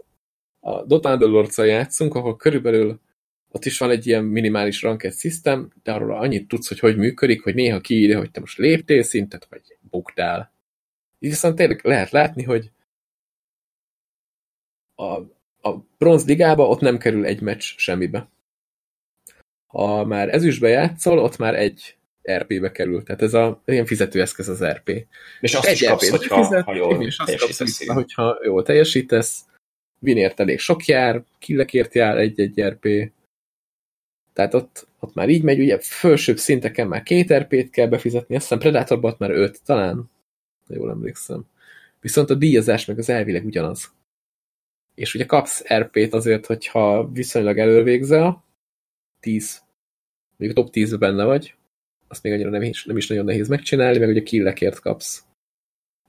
S1: a Dota underlords játszunk, ahol körülbelül ott is van egy ilyen minimális ranked system, de arról annyit tudsz, hogy hogy működik, hogy néha kiírja, hogy te most léptél szintet, vagy buktál. Így viszont tényleg lehet látni, hogy a, a bronz ligába ott nem kerül egy meccs semmibe. Ha már ezüstbe játszol, ott már egy RP-be kerül. Tehát ez a ilyen fizetőeszköz az RP.
S2: És azt egy is kapsz, hogyha, fizet, ha jól és azt kapsz
S1: vissza, hogyha jól teljesítesz, vinért elég sok jár, killekért jár egy-egy RP. Tehát ott, ott már így megy, ugye felsőbb szinteken már két RP-t kell befizetni, azt hiszem Predatorban már öt talán, ha jól emlékszem. Viszont a díjazás meg az elvileg ugyanaz. És ugye kapsz RP-t azért, hogyha viszonylag elővégzel, 10, mondjuk a top 10 benne vagy, azt még annyira nem is, nem is nagyon nehéz megcsinálni, meg ugye killekért kapsz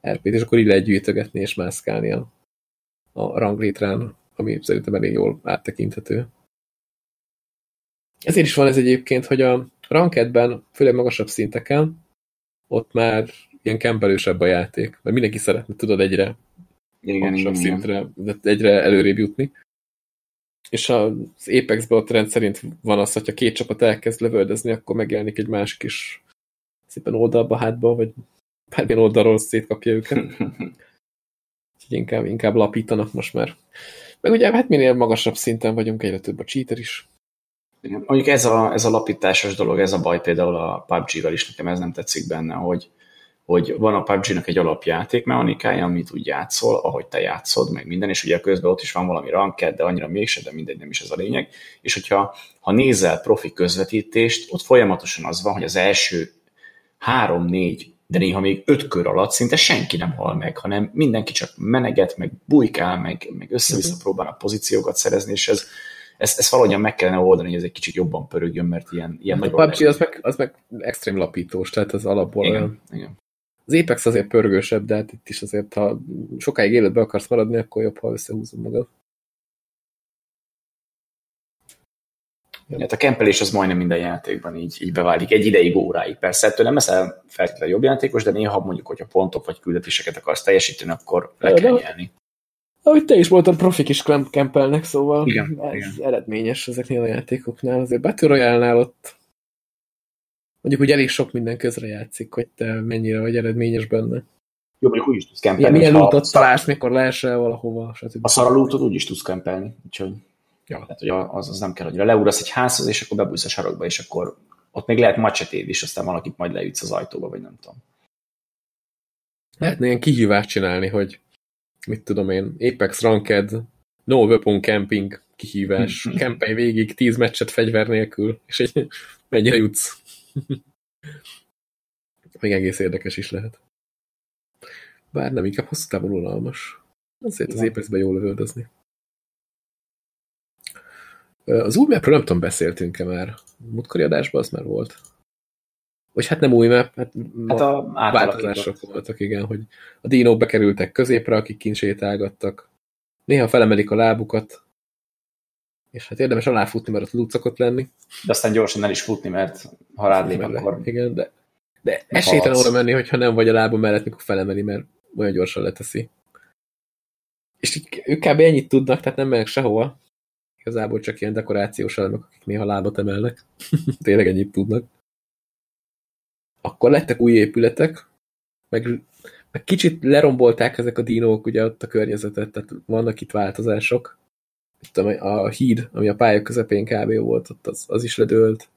S1: RP-t, és akkor így lehet gyűjtögetni és mászkálni a, a ranglétrán, ami szerintem elég jól áttekinthető. Ezért is van ez egyébként, hogy a rankedben, főleg magasabb szinteken, ott már ilyen kempelősebb a játék, mert mindenki szeretne, tudod, egyre igen, magasabb igen, szintre, igen. egyre előrébb jutni. És az Apex-ben a trend szerint van az, hogyha két csapat elkezd lövöldözni, akkor megjelenik egy másik is szépen oldalba, hátba, vagy bármilyen oldalról szétkapja őket. Úgyhogy inkább, inkább lapítanak most már. Meg ugye hát minél magasabb szinten vagyunk, egyre több a cheater is.
S2: Mondjuk ez a, ez a lapításos dolog, ez a baj például a PUBG-vel is, nekem ez nem tetszik benne, hogy, hogy van a PUBG-nak egy alapjáték mechanikája, amit úgy játszol, ahogy te játszod, meg minden, és ugye közben ott is van valami ranked, de annyira mégse, de mindegy, nem is ez a lényeg. És hogyha ha nézel profi közvetítést, ott folyamatosan az van, hogy az első három-négy, de néha még öt kör alatt szinte senki nem hal meg, hanem mindenki csak meneget, meg bujkál, meg, meg össze-vissza mhm. próbálnak pozíciókat szerezni, és ez, ezt, ezt valahogyan meg kellene oldani, hogy ez egy kicsit jobban pörögjön, mert ilyen, ilyen
S1: hát a PUBG az meg, az meg extrém lapítós, tehát az alapból
S2: igen, olyan. Igen.
S1: Az Apex azért pörgősebb, de hát itt is azért, ha sokáig életbe akarsz maradni, akkor jobb, ha összehúzod magad.
S2: Hát a kempelés az majdnem minden játékban így, így beválik, egy ideig, óráig. Persze ettől nem leszel feltétlenül jobb játékos, de néha mondjuk, hogyha pontok vagy küldetéseket akarsz teljesíteni, akkor le kell nyelni.
S1: Ahogy te is voltad, profik is kempelnek, szóval
S2: igen,
S1: ez
S2: igen.
S1: eredményes ezeknél a játékoknál. Azért Battle Royale-nál ott mondjuk, hogy elég sok minden közre játszik, hogy te mennyire vagy eredményes benne.
S2: Jó, mondjuk úgy is tudsz kempelni.
S1: Milyen lootot találsz, mikor leesel valahova,
S2: stb. A szar lootot úgy is tudsz kempelni, úgyhogy ja. tehát, hogy az, az nem kell, hogy leúrasz egy házhoz, és akkor bebújsz a sarokba, és akkor ott még lehet macsetéd is, aztán valakit majd leütsz az ajtóba, vagy nem tudom.
S1: Lehetne ilyen kihívást csinálni, hogy mit tudom én, Apex Ranked, No Weapon Camping kihívás, kempelj végig, tíz meccset fegyver nélkül, és egy mennyire jutsz. Még egész érdekes is lehet. Bár nem, inkább hosszú távon unalmas. Azért az Apexben jól lövöldözni. Az új mapről nem tudom, beszéltünk-e már. Múltkori adásban az már volt. Vagy hát nem új map, hát,
S2: hát a
S1: változások voltak, igen, hogy a dinók bekerültek középre, akik kint sétálgattak. Néha felemelik a lábukat, és hát érdemes aláfutni, mert ott lucakot lenni.
S2: De aztán gyorsan el is futni, mert ha rád lép, akkor...
S1: Igen, de, de esélytelen oda menni, hogyha nem vagy a lába mellett, mikor felemeli, mert olyan gyorsan leteszi. És ők kb. ennyit tudnak, tehát nem mennek sehova. Igazából csak ilyen dekorációs elemek, akik néha lábat emelnek. Tényleg ennyit tudnak. Akkor lettek új épületek, meg, meg kicsit lerombolták ezek a dinók ugye ott a környezetet, tehát vannak itt változások tudom, a híd, ami a pálya közepén kb. volt, ott az, az is ledőlt.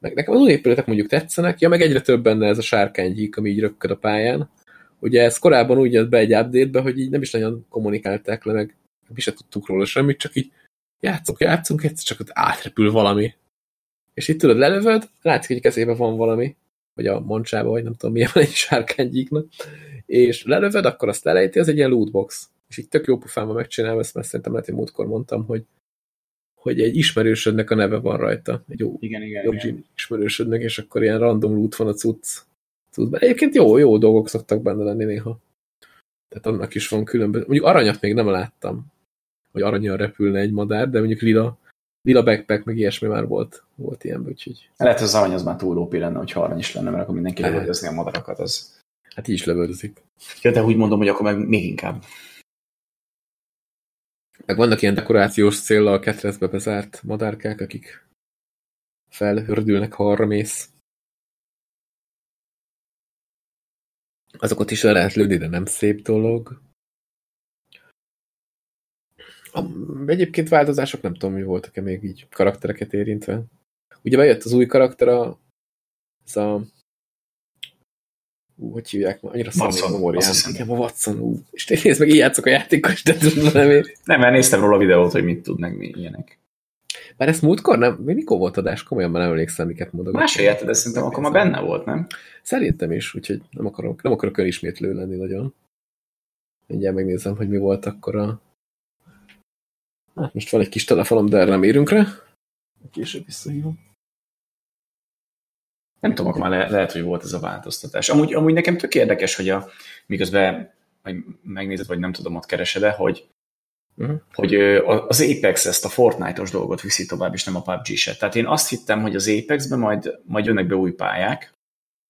S1: Meg nekem az új épületek mondjuk tetszenek, ja, meg egyre több benne ez a sárkánygyík, ami így rökköd a pályán. Ugye ez korábban úgy jött be egy update-be, hogy így nem is nagyon kommunikálták le, meg mi se tudtuk róla semmit, csak így játszunk, játszunk, egyszer csak ott átrepül valami. És itt tudod, lelövöd, látszik, hogy kezében van valami, vagy a moncsába, vagy nem tudom, milyen van egy sárkánygyíknak, és lelövöd, akkor azt lelejti, az egy ilyen lootbox. És így tök jó pufámmal megcsinálom ezt, mert szerintem lehet, hogy múltkor mondtam, hogy, hogy egy ismerősödnek a neve van rajta. Egy jó,
S2: Igen, igen,
S1: jó
S2: igen.
S1: ismerősödnek, és akkor ilyen random loot van a cucc. cuccban. Egyébként jó, jó dolgok szoktak benne lenni néha. Tehát annak is van különböző. Mondjuk aranyat még nem láttam, hogy aranyal repülne egy madár, de mondjuk lila, lila backpack, meg ilyesmi már volt, volt ilyen, úgyhogy
S2: Lehet, hogy az arany az már túl OP lenne, hogyha arany is lenne, mert akkor mindenki lövöldözni a madarakat. Az...
S1: hát így is lövöldözik.
S2: Ja, de úgy mondom, hogy akkor meg még inkább.
S1: Meg vannak ilyen dekorációs célra a ketrezbe bezárt madárkák, akik felhördülnek, ha arra mész. Azokat is le lehet lőni, de nem szép dolog. A, egyébként változások nem tudom, hogy voltak-e még így karaktereket érintve. Ugye bejött az új karakter, a, ez a Ú, hogy hívják? Annyira szarnék memóriám. Igen, a Watson, ú. És te nézd meg, így játszok a játékkal, és de nem ér.
S2: Nem, mert néztem róla a videót, hogy mit tudnak mi ilyenek.
S1: Bár ezt múltkor nem, mi mikor volt adás? Komolyan már nem emlékszem, miket mondok.
S2: Más érted, de szerintem akkor már benne volt, nem?
S1: Szerintem is, úgyhogy nem akarok, nem akarok önismétlő lenni nagyon. Mindjárt megnézem, hogy mi volt akkor a... Hát most van egy kis telefonom, de erre nem érünk rá. Később visszahívom.
S2: Nem tudom, akkor már le, lehet, hogy volt ez a változtatás. Amúgy, amúgy nekem tök érdekes, hogy a, miközben vagy megnézed, vagy nem tudom, ott keresed-e, hogy,
S1: Uh-huh.
S2: hogy az Apex ezt a Fortnite-os dolgot viszi tovább, és nem a PUBG se. Tehát én azt hittem, hogy az Apexben majd, majd jönnek be új pályák,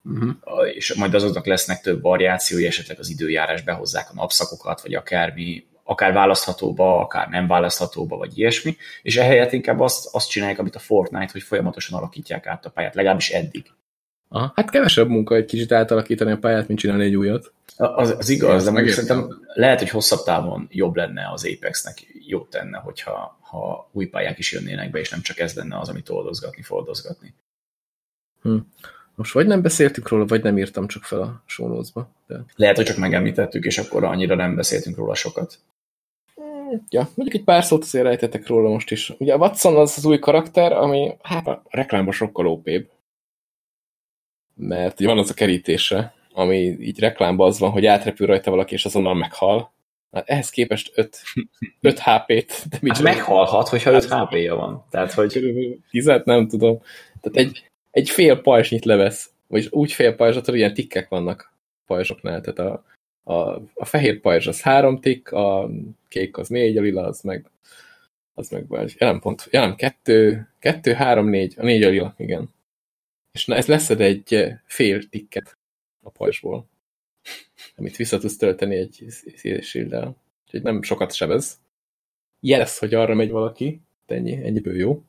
S1: Uh-huh.
S2: és majd azoknak lesznek több variációi, esetleg az időjárás behozzák a napszakokat, vagy akármi, akár választhatóba, akár nem választhatóba, vagy ilyesmi, és ehelyett inkább azt, azt csinálják, amit a Fortnite, hogy folyamatosan alakítják át a pályát, legalábbis eddig.
S1: Aha. Hát kevesebb munka egy kicsit átalakítani a pályát, mint csinálni egy újat.
S2: Az, az igaz,
S1: Ezt
S2: de
S1: megértem.
S2: szerintem lehet, hogy hosszabb távon jobb lenne az Apexnek, jót tenne, hogyha ha új pályák is jönnének be, és nem csak ez lenne az, amit oldozgatni, fordozgatni.
S1: Most vagy nem beszéltünk róla, vagy nem írtam csak fel a notes-ba. De...
S2: Lehet, hogy csak megemlítettük, és akkor annyira nem beszéltünk róla sokat.
S1: Ja, mondjuk egy pár szót azért rejtettek róla most is. Ugye a Watson az az új karakter, ami hát a reklámban sokkal ópébb. Mert ugye van az a kerítése, ami így reklámban az van, hogy átrepül rajta valaki, és azonnal meghal. Hát ehhez képest 5, 5 HP-t. De
S2: Hát meghalhat, hogyha 5 HP-ja van. Tehát, hogy
S1: Körülbelül tizet, nem tudom. Tehát egy, egy fél pajzsnyit levesz. Vagy úgy fél pajzsot, hogy ilyen tikkek vannak pajzsoknál. Tehát a, a, a fehér pajzs az három tikk, a kék az négy, a lila az meg az meg vagy, ja, pont, ja, kettő, kettő, három, négy, a négy a lila, igen. És na, ez leszed egy fél tikket a pajzsból, amit vissza tudsz tölteni egy shield Úgyhogy nem sokat sebez. Jelesz, hogy arra megy valaki, de ennyi, ennyiből jó.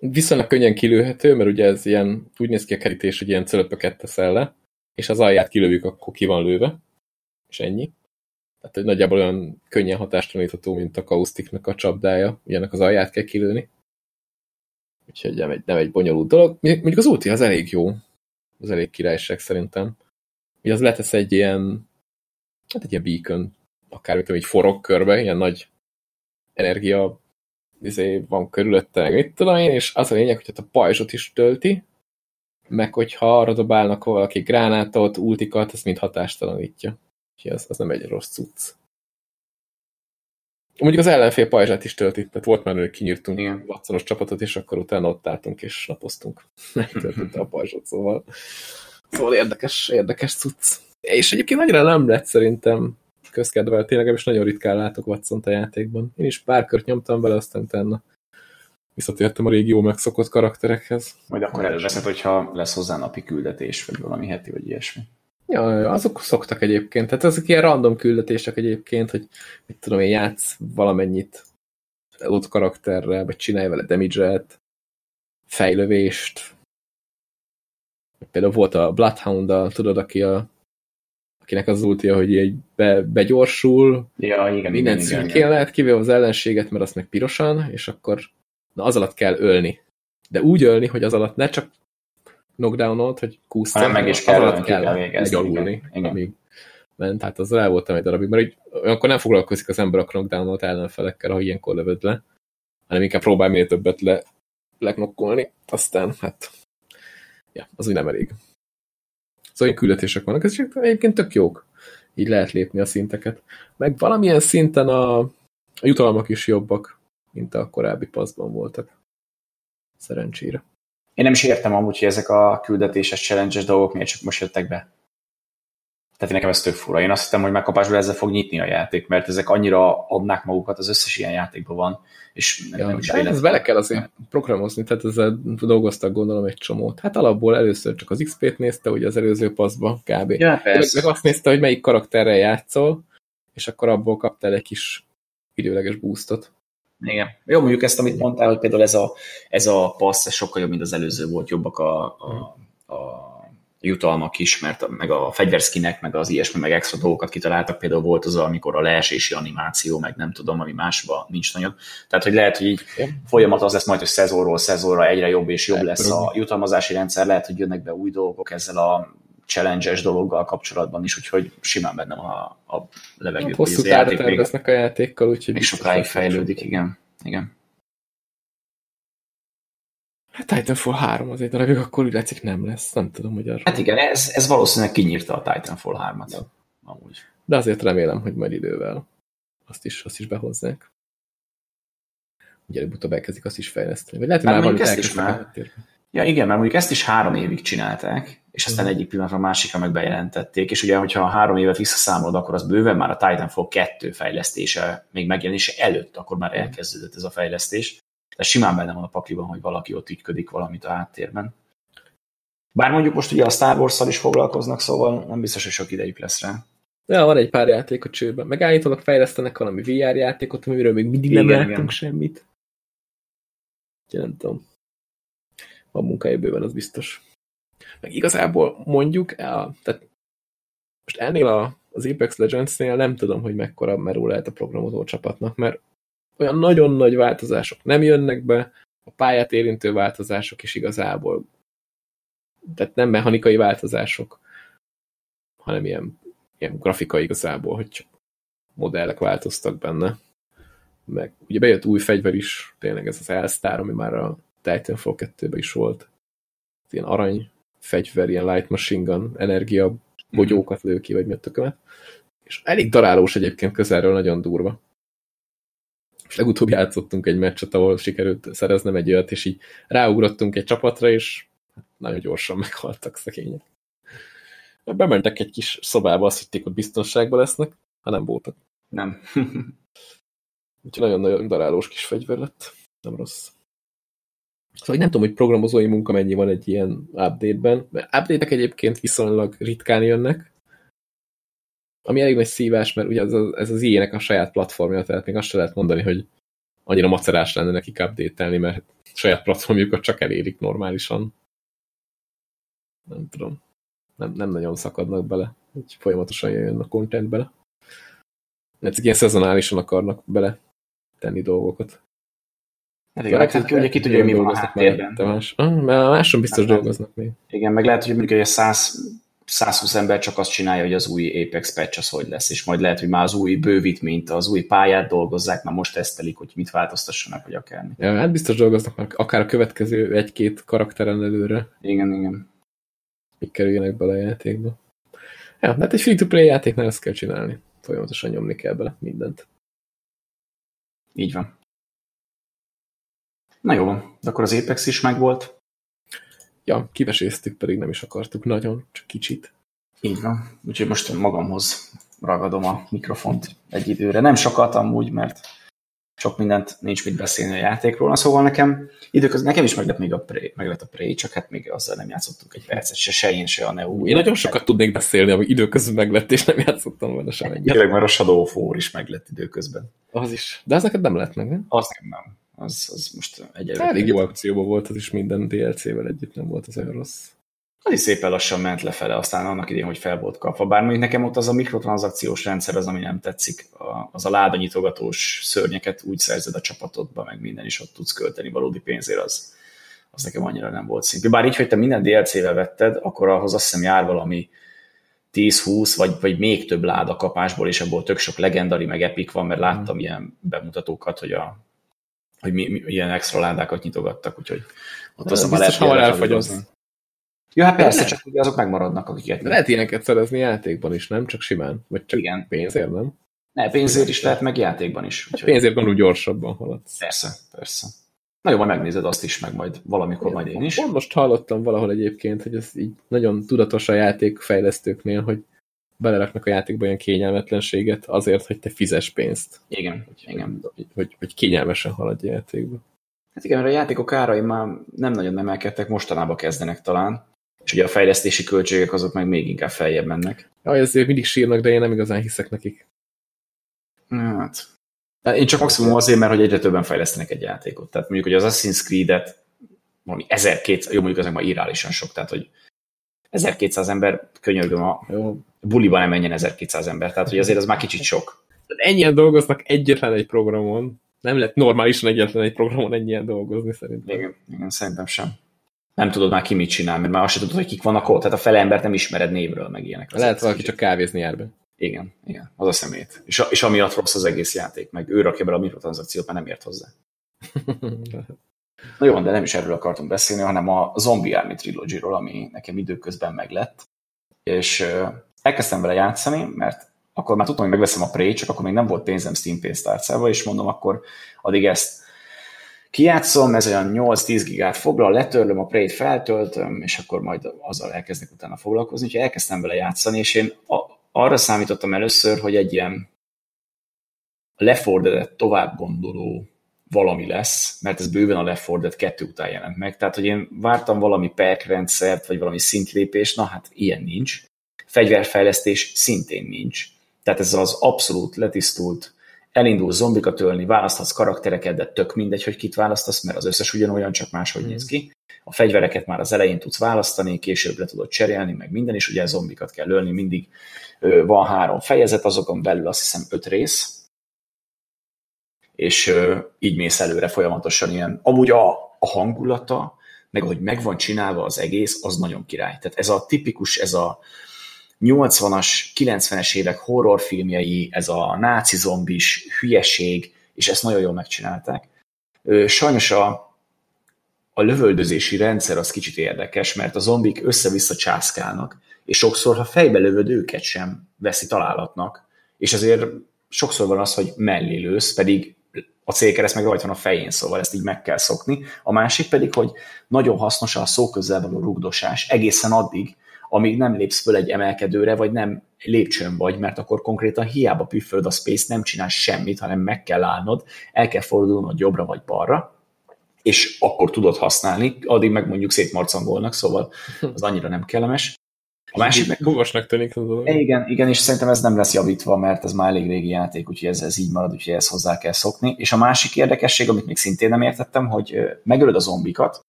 S1: Viszonylag könnyen kilőhető, mert ugye ez ilyen, úgy néz ki a kerítés, hogy ilyen cölöpöket teszel le, és az alját kilövjük, akkor ki van lőve, és ennyi. Tehát hogy nagyjából olyan könnyen hatástalanítható, mint a kausztiknak a csapdája, ilyenek az alját kell kilőni. Úgyhogy nem egy, nem egy bonyolult dolog. Mondjuk az ulti az elég jó. Az elég királyság szerintem. Ugye az letesz egy ilyen, hát egy ilyen beacon, akár mint egy forog körbe, ilyen nagy energia izé, van körülötte, meg mit tudom én, és az a lényeg, hogy a pajzsot is tölti, meg hogyha arra dobálnak valaki gránátot, ultikat, az mind hatástalanítja. Úgyhogy az, az nem egy rossz cucc. Mondjuk az ellenfél pajzsát is tölti, tehát volt már, hogy kinyírtunk
S2: Igen.
S1: vatszonos csapatot, és akkor utána ott álltunk és napoztunk. Megtöltötte a pajzsot, szóval, szóval érdekes, érdekes cucc. És egyébként annyira nem lett szerintem közkedvel, tényleg is nagyon ritkán látok watson a játékban. Én is pár kört nyomtam bele, aztán utána visszatértem a régió megszokott karakterekhez.
S2: majd akkor előveszed, hogyha lesz hozzá napi küldetés, vagy valami heti, vagy ilyesmi.
S1: Ja, azok szoktak egyébként. Tehát ezek ilyen random küldetések egyébként, hogy mit tudom én, játsz valamennyit ott karakterrel, vagy csinálj vele damage-et, fejlövést. Például volt a bloodhound tudod, aki a, akinek az ultia, hogy így be, begyorsul,
S2: Ja, igen,
S1: minden
S2: igen, igen,
S1: szürkén lehet, kivéve az ellenséget, mert azt meg pirosan, és akkor na, az alatt kell ölni. De úgy ölni, hogy az alatt ne csak knockdownolt, hogy kúszta,
S2: Hanem meg is
S1: az
S2: kell
S1: alatt kell megalulni,
S2: igen, igen.
S1: amíg, ment, hát az el voltam egy darabig, mert így, akkor nem foglalkozik az ember a knockdown-ot ellenfelekkel, ha ilyenkor lövöd le, hanem inkább próbál minél többet le, leknokkolni, aztán hát ja, az úgy nem elég. Szóval küldetések vannak, ez egyébként tök jók. Így lehet lépni a szinteket. Meg valamilyen szinten a, a jutalmak is jobbak, mint a korábbi paszban voltak. Szerencsére.
S2: Én nem is értem amúgy, hogy ezek a küldetéses, challenge dolgok miért csak most jöttek be. Tehát nekem ez tök fura. Én azt hittem, hogy megkapásból ezzel fog nyitni a játék, mert ezek annyira adnák magukat, az összes ilyen játékban van, és
S1: nem, ja, nem is ez bele kell azért programozni, tehát ezzel dolgoztak gondolom egy csomót. Hát alapból először csak az XP-t nézte, ugye az előző paszba kb.
S2: Ja, meg,
S1: meg azt nézte, hogy melyik karakterrel játszol, és akkor abból kaptál egy kis időleges boostot.
S2: Igen. Jó, mondjuk ezt, amit mondtál, hogy például ez a, ez a passz ez sokkal jobb, mint az előző volt, jobbak a, a, a jutalmak is, mert meg a fegyverszkinek, meg az ilyesmi, meg extra dolgokat kitaláltak, például volt az, amikor a leesési animáció, meg nem tudom, ami másban nincs nagyon. Tehát, hogy lehet, hogy így folyamat az lesz majd, hogy szezonról szezonra egyre jobb és jobb lesz a jutalmazási rendszer, lehet, hogy jönnek be új dolgok ezzel a challenge dologgal kapcsolatban is, úgyhogy simán bennem a, a levegőt.
S1: Hosszú terveznek a játékkal, úgyhogy...
S2: És sokáig fejlődik, igen. igen.
S1: Hát Titanfall 3 azért darabig akkor úgy látszik nem lesz, nem tudom, hogy arra.
S2: Hát igen, ez, ez valószínűleg kinyírta a Titanfall 3-at. Ja. Amúgy.
S1: De azért remélem, hogy majd idővel azt is, azt is behozzák. Ugye előbb-utóbb elkezdik azt is fejleszteni. Vagy lehet, hogy
S2: már ezt is már. Ja igen, mert mondjuk ezt is három évig csinálták, és aztán uh-huh. egyik pillanatra a másikra meg bejelentették, és ugye, hogyha három évet visszaszámolod, akkor az bőven már a Titanfall 2 fejlesztése még megjelenése előtt, akkor már elkezdődött ez a fejlesztés de simán benne van a pakliban, hogy valaki ott ügyködik valamit a háttérben. Bár mondjuk most ugye a Star wars is foglalkoznak, szóval nem biztos, hogy sok idejük lesz rá.
S1: Ja, van egy pár játék a csőben. Meg állítólag fejlesztenek valami VR játékot, amiről még mindig nem igen, láttunk igen. semmit. Úgyhogy nem tudom. Van munkája bőven, az biztos. Meg igazából mondjuk, el, tehát most ennél a, az Apex Legends-nél nem tudom, hogy mekkora merül lehet a programozó csapatnak, mert olyan nagyon nagy változások nem jönnek be, a pályát érintő változások is igazából, tehát nem mechanikai változások, hanem ilyen, ilyen grafikai igazából, hogy modellek változtak benne. Meg ugye bejött új fegyver is, tényleg ez az Elstar, ami már a Titanfall 2-ben is volt. Ilyen arany fegyver, ilyen light machine gun, energia bogyókat lő ki, vagy mi a tökömet. És elég darálós egyébként közelről, nagyon durva és legutóbb játszottunk egy meccset, ahol sikerült szereznem egy olyat, és így ráugrottunk egy csapatra, és nagyon gyorsan meghaltak szegények. Bementek egy kis szobába, azt hitték, hogy biztonságban lesznek, ha nem voltak.
S2: Nem.
S1: Úgyhogy nagyon-nagyon darálós kis fegyver lett. Nem rossz. Szóval nem tudom, hogy programozói munka mennyi van egy ilyen update-ben. Update-ek egyébként viszonylag ritkán jönnek, ami elég nagy szívás, mert ugye ez, az, ez az ilyenek a saját platformja, tehát még azt sem lehet mondani, hogy annyira macerás lenne nekik update mert saját platformjukat csak elérik normálisan. Nem tudom. Nem, nem nagyon szakadnak bele, hogy folyamatosan jön a content bele. Mert ilyen szezonálisan akarnak bele tenni dolgokat.
S2: Hát igen, hát, hát, ugye ki tudja, hogy mi van a háttérben.
S1: Más. Ah, máson biztos hát, dolgoznak még.
S2: Igen, meg lehet, hogy mondjuk egy 100 120 ember csak azt csinálja, hogy az új Apex patch az hogy lesz, és majd lehet, hogy már az új bővítményt, az új pályát dolgozzák, már most tesztelik, hogy mit változtassanak, vagy akármi.
S1: Ja, hát biztos dolgoznak már akár a következő egy-két karakteren előre.
S2: Igen, igen.
S1: Mik kerüljenek bele a játékba. Ja, hát egy free-to-play játéknál ezt kell csinálni. Folyamatosan nyomni kell bele mindent.
S2: Így van. Na jó, de akkor az Apex is megvolt
S1: ja, kiveséztük, pedig nem is akartuk nagyon, csak kicsit.
S2: Így van. Úgyhogy most magamhoz ragadom a mikrofont egy időre. Nem sokat amúgy, mert sok mindent nincs mit beszélni a játékról. Szóval nekem időközben nekem is meglett még a Prey, meglett a Prey, csak hát még azzal nem játszottunk egy percet, se, se én, se a Neo.
S1: Én nagyon sokat tudnék beszélni, ami időközben meglett, és nem játszottam vele sem egyet.
S2: Tényleg, mert a Shadow of War is meglett időközben.
S1: Az is. De ez neked nem lett meg, nem?
S2: Az nem, nem az, az most egyelőre...
S1: Elég jó akcióban volt, az is minden DLC-vel együtt nem volt az olyan rossz.
S2: Az is szépen lassan ment lefele, aztán annak idén, hogy fel volt kapva. Bár mondjuk nekem ott az a mikrotranszakciós rendszer az, ami nem tetszik. Az a ládanyitogatós szörnyeket úgy szerzed a csapatodba, meg minden is ott tudsz költeni valódi pénzért, az, az nekem annyira nem volt szimpi. Bár így, hogy te minden DLC-vel vetted, akkor ahhoz azt hiszem jár valami 10-20, vagy, vagy még több láda kapásból, és abból tök sok legendari, meg epic van, mert láttam mm. ilyen bemutatókat, hogy, a, hogy mi, mi, ilyen extra ládákat nyitogattak, úgyhogy
S1: ott az biztos hamar elfagyozni.
S2: Ja, hát persze, csak ugye azok megmaradnak, akiket.
S1: Lehet ilyeneket szerezni játékban is, nem? Csak simán? Vagy csak Igen. pénzért, nem?
S2: Ne, pénzért is lehet, meg játékban is.
S1: Úgyhogy... Pénzért gondolom gyorsabban haladsz.
S2: Persze, persze. Na jó, majd megnézed azt is, meg majd valamikor Igen, majd én is.
S1: Pont most hallottam valahol egyébként, hogy ez így nagyon tudatos a játékfejlesztőknél, hogy beleraknak a játékba olyan kényelmetlenséget azért, hogy te fizes pénzt.
S2: Igen,
S1: hogy,
S2: igen.
S1: Hogy, hogy, hogy kényelmesen haladj a játékba.
S2: Hát igen, mert a játékok árai már nem nagyon emelkedtek, mostanában kezdenek talán, és ugye a fejlesztési költségek azok meg még inkább feljebb mennek.
S1: Ja, ezért mindig sírnak, de én nem igazán hiszek nekik.
S2: Hát, én csak maximum azért, mert hogy egyre többen fejlesztenek egy játékot. Tehát mondjuk, hogy az Assassin's Creed-et valami 1200, jó mondjuk ezek már irálisan sok, tehát hogy 1200 ember, könyörgöm, a jó. buliba nem menjen 1200 ember, tehát hogy azért az már kicsit sok.
S1: Ennyien dolgoznak egyetlen egy programon, nem lehet normálisan egyetlen egy programon ennyien dolgozni szerintem.
S2: Igen, igen, szerintem sem. Nem tudod már ki mit csinál, mert már azt sem tudod, hogy kik vannak ott. Tehát a fele embert nem ismered névről, meg ilyenek.
S1: Lehet valaki csak kávézni jár be.
S2: Igen, igen, az a szemét. És, és amiatt rossz az egész játék, meg ő rakja bele a mikrotranszakciót, mert nem ért hozzá. Na jó, de nem is erről akartunk beszélni, hanem a Zombie Army Trilogy-ról, ami nekem időközben meglett. És elkezdtem vele játszani, mert akkor már tudtam, hogy megveszem a Prey, csak akkor még nem volt pénzem Steam pénztárcába, és mondom, akkor addig ezt kijátszom, ez olyan 8-10 gigát foglal, letörlöm a Prey-t, feltöltöm, és akkor majd azzal elkezdek utána foglalkozni. Úgyhogy elkezdtem vele játszani, és én arra számítottam először, hogy egy ilyen lefordedett, tovább gondoló valami lesz, mert ez bőven a Left kettő után jelent meg. Tehát, hogy én vártam valami perk rendszert, vagy valami szintlépést, na hát ilyen nincs. Fegyverfejlesztés szintén nincs. Tehát ez az abszolút letisztult, elindul zombikat ölni, választhatsz karaktereket, de tök mindegy, hogy kit választasz, mert az összes ugyanolyan, csak máshogy mm. néz ki. A fegyvereket már az elején tudsz választani, később le tudod cserélni, meg minden, is ugye zombikat kell ölni, mindig van három fejezet, azokon belül azt hiszem öt rész, és így mész előre folyamatosan ilyen. Amúgy a, a hangulata, meg ahogy meg van csinálva az egész, az nagyon király. Tehát ez a tipikus, ez a 80-as, 90-es évek horrorfilmjei, ez a náci zombis hülyeség, és ezt nagyon jól megcsinálták. Sajnos a, a lövöldözési rendszer az kicsit érdekes, mert a zombik össze-vissza császkálnak, és sokszor, ha fejbe lövöd, őket sem veszi találatnak, és ezért sokszor van az, hogy mellé lősz, pedig a célkereszt meg rajta van a fején, szóval ezt így meg kell szokni. A másik pedig, hogy nagyon hasznos a szó közel való rugdosás egészen addig, amíg nem lépsz föl egy emelkedőre, vagy nem lépcsőn vagy, mert akkor konkrétan hiába püfföld a space, nem csinál semmit, hanem meg kell állnod, el kell fordulnod jobbra vagy balra, és akkor tudod használni, addig meg mondjuk szétmarcangolnak, szóval az annyira nem kellemes.
S1: A másik meg... Magasnak tűnik az
S2: dolog. Igen, igen, és szerintem ez nem lesz javítva, mert ez már elég régi játék, úgyhogy ez, ez így marad, úgyhogy ezt hozzá kell szokni. És a másik érdekesség, amit még szintén nem értettem, hogy megölöd a zombikat,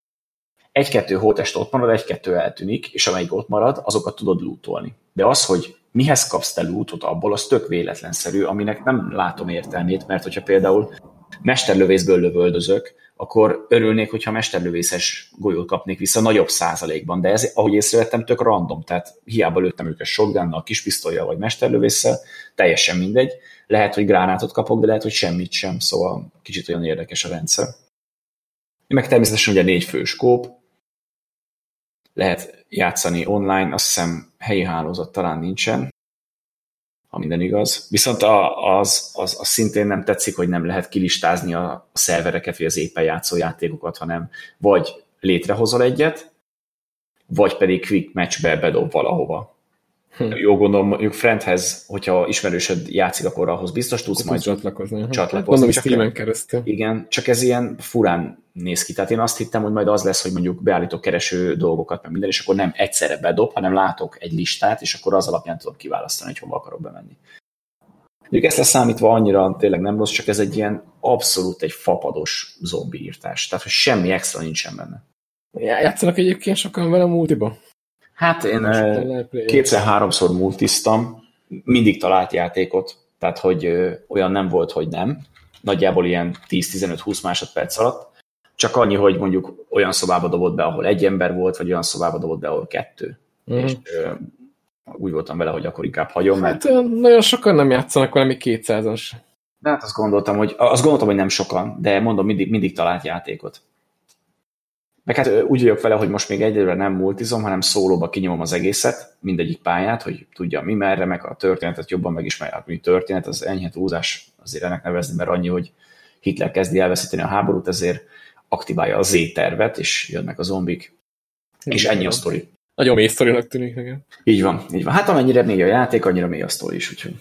S2: egy-kettő hótest ott marad, egy-kettő eltűnik, és amelyik ott marad, azokat tudod lootolni. De az, hogy mihez kapsz te lootot abból, az tök véletlenszerű, aminek nem látom értelmét, mert hogyha például mesterlövészből lövöldözök, akkor örülnék, hogyha mesterlövészes golyót kapnék vissza nagyobb százalékban, de ez, ahogy észrevettem, tök random, tehát hiába lőttem őket shotgunnal, kispisztolyjal vagy mesterlövésszel, teljesen mindegy. Lehet, hogy gránátot kapok, de lehet, hogy semmit sem, szóval kicsit olyan érdekes a rendszer. Meg természetesen ugye négy fős kóp, lehet játszani online, azt hiszem helyi hálózat talán nincsen, ha minden igaz. Viszont az, az, az szintén nem tetszik, hogy nem lehet kilistázni a, a szervereket, vagy az éppen játszó játékokat, hanem vagy létrehozol egyet, vagy pedig quick matchbe bedob valahova. Hm. Jó gondolom, mondjuk friendhez, hogyha ismerősöd játszik, akkor ahhoz biztos tudsz
S1: akkor
S2: majd
S1: csatlakozni.
S2: csatlakozni.
S1: Hát, Steam-en keresztül.
S2: Igen, csak ez ilyen furán néz ki. Tehát én azt hittem, hogy majd az lesz, hogy mondjuk beállítok kereső dolgokat, meg minden, és akkor nem egyszerre bedob, hanem látok egy listát, és akkor az alapján tudom kiválasztani, hogy hova akarok bemenni. Mondjuk ezt leszámítva annyira tényleg nem rossz, csak ez egy ilyen abszolút egy fapados zombi írtás. Tehát, hogy semmi extra nincsen benne.
S1: Játszanak egyébként sokan vele multiba?
S2: Hát én kétszer-háromszor multiztam, mindig talált játékot, tehát hogy olyan nem volt, hogy nem. Nagyjából ilyen 10-15-20 másodperc alatt. Csak annyi, hogy mondjuk olyan szobába dobott be, ahol egy ember volt, vagy olyan szobába dobott be, ahol kettő. Uh-huh. És úgy voltam vele, hogy akkor inkább hagyom, mert...
S1: Hát nagyon sokan nem játszanak még 200-as.
S2: De hát azt gondoltam, hogy, azt gondoltam, hogy nem sokan, de mondom, mindig, mindig talált játékot. Meg hát úgy vagyok vele, hogy most még egyelőre nem multizom, hanem szólóba kinyomom az egészet, mindegyik pályát, hogy tudja mi merre, meg a történetet jobban megismerje. Hát, mint történet, az enyhe túlzás azért ennek nevezni, mert annyi, hogy Hitler kezdi elveszíteni a háborút, ezért aktiválja a Z-tervet, és jönnek a zombik. És ennyi a sztori.
S1: Nagyon mély sztorinak tűnik nekem.
S2: Így van, így van. Hát amennyire mély a játék, annyira mély a sztori is, úgyhogy.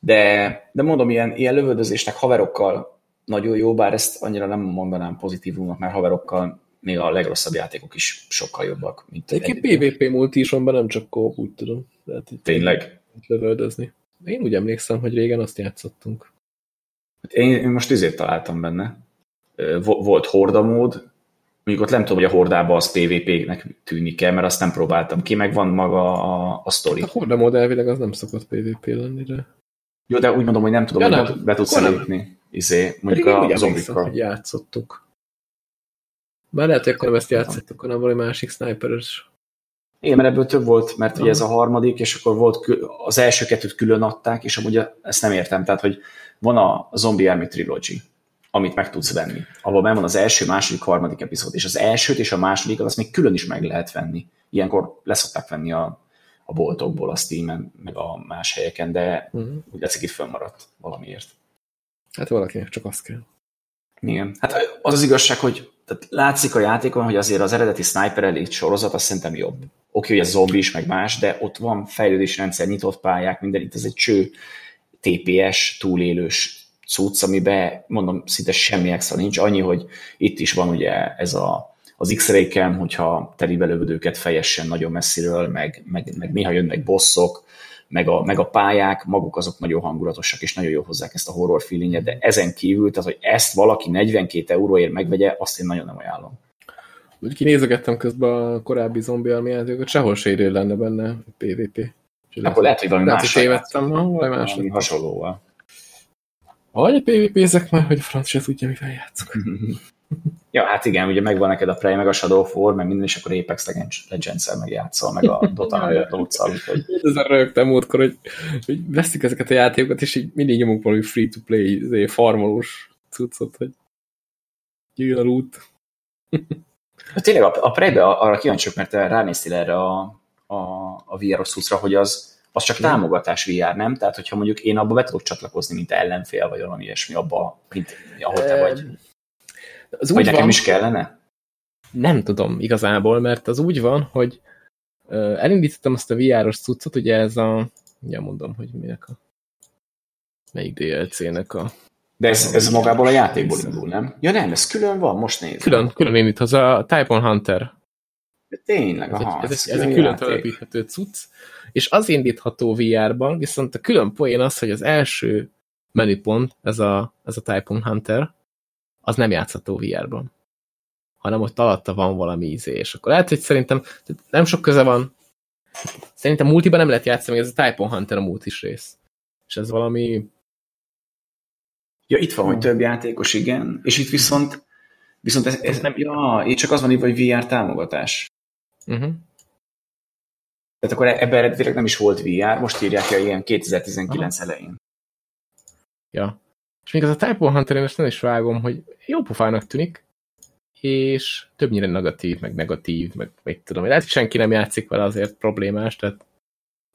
S2: De, de mondom, ilyen, ilyen lövöldözésnek haverokkal nagyon jó, bár ezt annyira nem mondanám pozitívumnak, mert haverokkal még a legrosszabb játékok is sokkal jobbak. Mint
S1: Egyébként PvP multi is van, nem csak kóp, úgy tudom.
S2: Tehát Tényleg?
S1: Lövöldözni. Én úgy emlékszem, hogy régen azt játszottunk.
S2: Hát én, én most izét találtam benne. Volt horda mód, mondjuk ott nem tudom, hogy a hordában az PvP-nek tűnik-e, mert azt nem próbáltam ki, meg van maga a, a sztori.
S1: Hát a horda mód elvileg az nem szokott PvP lenni, de...
S2: Jó, de úgy mondom, hogy nem tudom, ja, hogy nem. be tudsz lépni. Izé, mondjuk a zombikkal.
S1: hogy játszottuk. Bár lehet, hogy akkor nem ezt játszottuk, hanem valami másik sniperes.
S2: Igen, mert ebből több volt, mert ugye ez a harmadik, és akkor volt az első kettőt külön adták, és amúgy ezt nem értem, tehát, hogy van a Zombie Army Trilogy, amit meg tudsz venni, ahol van az első, második, harmadik epizód, és az elsőt és a másodikat azt még külön is meg lehet venni. Ilyenkor leszokták venni a, a boltokból, a Steam-en, meg a más helyeken, de uh-huh. úgy látszik itt fönnmaradt valamiért.
S1: Hát valakinek csak azt kell.
S2: Igen. Hát az az igazság, hogy tehát látszik a játékon, hogy azért az eredeti Sniper Elite sorozat azt szerintem jobb. Oké, hogy ez zombi is, meg más, de ott van fejlődési rendszer, nyitott pályák, minden itt ez egy cső TPS túlélős cucc, amiben mondom szinte semmi extra nincs, annyi, hogy itt is van ugye ez a, az X-ray hogyha telibe lövöd őket fejessen nagyon messziről, meg, meg, meg néha jönnek bosszok, meg a, meg a pályák, maguk azok nagyon hangulatosak, és nagyon jó hozzák ezt a horror feelinget, de ezen kívül, tehát hogy ezt valaki 42 euróért megvegye, azt én nagyon nem ajánlom.
S1: Úgy kinézegettem közben a korábbi zombi játékokat, sehol se lenne benne PvP.
S2: Akkor lehet, hogy valami
S1: más. tévedtem, valami más.
S2: Hasonlóval.
S1: Vagy PvP-zek már, hogy a franc se tudja, mivel játszok.
S2: ja, hát igen, ugye megvan neked a Prey, meg a Shadow of War, meg minden, és akkor Apex Legends-el meg játszol, meg a Dota meg a Dota-cal, úgyhogy...
S1: Ezzel rögtem múltkor, hogy, hogy veszik ezeket a játékokat, és így mindig nyomunk valami free-to-play izé, farmolós cuccot, hogy jöjjön a loot.
S2: Hát tényleg a, a Prey-be arra kíváncsiak, mert te ránéztél erre a, a, a VR-os cuccra, hogy az, az csak támogatás VR, nem? Tehát, hogyha mondjuk én abba be tudok csatlakozni, mint ellenfél, vagy valami ilyesmi, abba, mint ahol te vagy. Az vagy nekem van, is kellene?
S1: Nem tudom igazából, mert az úgy van, hogy elindítottam azt a VR-os cuccot, ugye ez a, ugye mondom, hogy minek a melyik DLC-nek a
S2: de ez, ez magából a játékból indul, nem? Ja nem, ez külön van, most nézem.
S1: Külön, külön indít, az a Type on Hunter.
S2: De tényleg, aha.
S1: Ez, ez, ez, ez egy külön telepíthető cucc, és az indítható VR-ban, viszont a külön poén az, hogy az első menüpont, ez a, ez a Type on Hunter, az nem játszható VR-ban. Hanem ott alatta van valami ízé, és akkor lehet, hogy szerintem nem sok köze van. Szerintem multiban nem lehet játszani, ez a Type on Hunter a multis rész. És ez valami...
S2: Ja, itt van, hogy több játékos, igen. És itt viszont viszont ez, ez nem, ja, itt csak az van, hogy VR támogatás. Uh mhm. -huh. Tehát akkor ebben eredetileg nem is volt VR, most írják ki ilyen 2019 Aha. elején.
S1: Ja. És még az a Type Hunter, én most nem is vágom, hogy jó pofának tűnik, és többnyire negatív, meg negatív, meg mit tudom. Lehet, hogy senki nem játszik vele, azért problémás, tehát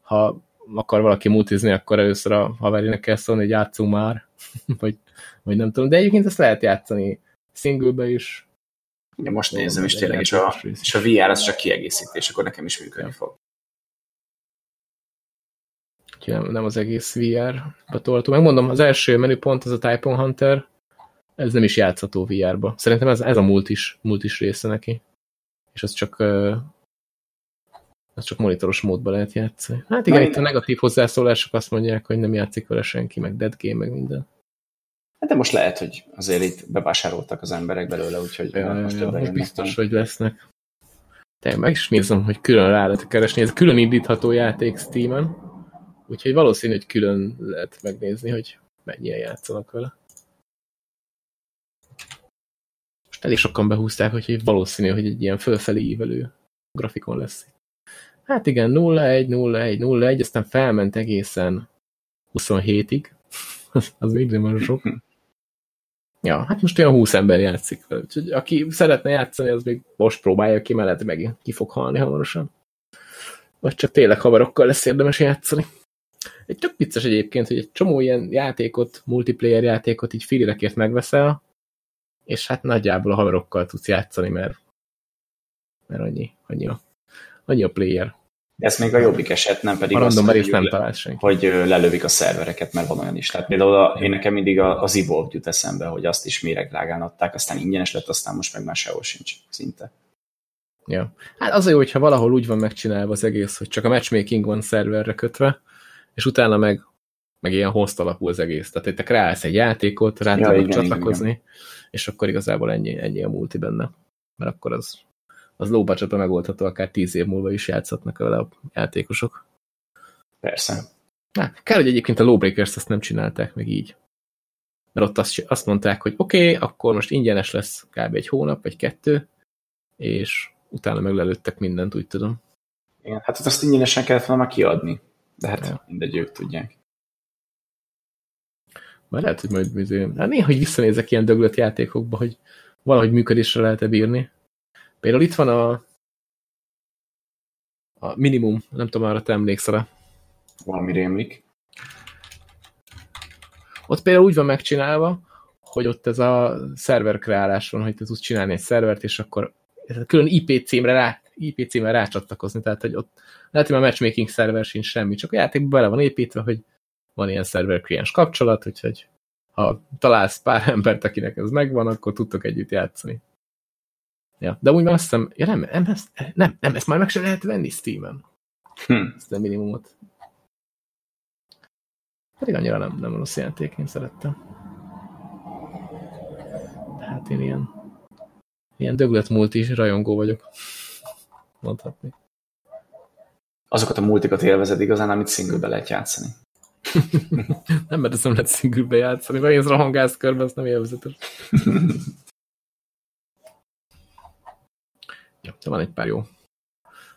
S1: ha akar valaki mutizni, akkor először a haverinek kell szólni, hogy játszunk már, vagy, vagy nem tudom. De egyébként ezt lehet játszani singlebe is.
S2: Ja, most nézem, és tényleg, és a, és a VR az csak kiegészítés, akkor nekem is működni fog
S1: nem, nem az egész VR-ba toltuk. Megmondom, az első menüpont, az a Type on Hunter, ez nem is játszható VR-ba. Szerintem ez, ez a multis, multis része neki. És az csak az csak monitoros módban lehet játszani. Hát igen, Na, itt a negatív hozzászólások azt mondják, hogy nem játszik vele senki, meg dead game, meg minden.
S2: Hát de most lehet, hogy azért itt bevásároltak az emberek belőle, úgyhogy
S1: ja, most, ja, most biztos, hogy lesznek. Te meg is nézem, hogy külön rá lehet keresni. Ez külön indítható játék Steam-en. Úgyhogy valószínű, hogy külön lehet megnézni, hogy mennyien játszanak vele. Most elég sokan behúzták, hogy valószínű, hogy egy ilyen fölfelé ívelő grafikon lesz. Hát igen, 0-1, 0-1, 0-1, aztán felment egészen 27-ig. az még nem sok. Ja, hát most olyan 20 ember játszik. Úgyhogy aki szeretne játszani, az még most próbálja ki, mellett meg ki fog halni hamarosan. Vagy csak tényleg haverokkal lesz érdemes játszani. Egy tök vicces egyébként, hogy egy csomó ilyen játékot, multiplayer játékot így filirekért megveszel, és hát nagyjából a haverokkal tudsz játszani, mert, mert annyi, annyi, a, annyi a player.
S2: Ez még a jobbik eset, nem pedig
S1: a
S2: az,
S1: hogy, nem senki.
S2: hogy lelövik a szervereket, mert van olyan is. Tehát például a, én nekem mindig az Evolve jut eszembe, hogy azt is méregdrágán adták, aztán ingyenes lett, aztán most meg már sehol sincs szinte.
S1: Ja. Hát az a jó, hogyha valahol úgy van megcsinálva az egész, hogy csak a matchmaking van szerverre kötve, és utána meg, meg ilyen host alapú az egész. Tehát itt te kreálsz egy játékot, rá ja, tudod csatlakozni, igen, és akkor igazából ennyi, ennyi a multi benne. Mert akkor az, az low budget megoldható, akár tíz év múlva is játszhatnak vele a játékosok.
S2: Persze.
S1: Na, kell, hogy egyébként a Lawbreakers ezt nem csinálták meg így. Mert ott azt, azt mondták, hogy oké, okay, akkor most ingyenes lesz kb. egy hónap, vagy kettő, és utána meglelőttek mindent, úgy tudom.
S2: Igen, hát azt ingyenesen kellett volna kiadni. De hát ja. mindegy, ők tudják.
S1: Már lehet, hogy majd bizony, hát néha, hogy visszanézek ilyen döglött játékokba, hogy valahogy működésre lehet-e bírni. Például itt van a, a minimum, nem tudom, arra te emlékszel-e.
S2: Valami rémlik.
S1: Ott például úgy van megcsinálva, hogy ott ez a szerver kreálás van, hogy te tudsz csinálni egy szervert, és akkor külön IP címre rá, IP címre rácsatlakozni, tehát hogy ott lehet, hogy a matchmaking szerver sincs semmi, csak a játékban bele van építve, hogy van ilyen szerver kliens kapcsolat, úgyhogy ha találsz pár embert, akinek ez megvan, akkor tudtok együtt játszani. Ja, de úgy már azt hiszem, ja nem, nem, ezt, nem, nem, ezt már meg sem lehet venni Steam-en. Hm. Ezt a minimumot. Pedig annyira nem, nem rossz játék, én szerettem. hát én ilyen, ilyen döglet multi rajongó vagyok. Mondhatni
S2: azokat a multikat élvezed igazán, amit singlebe lehet játszani.
S1: nem, mert ezt nem lehet singlebe játszani, mert én rohangálsz körbe, azt nem élvezetes. ja, de van egy pár jó.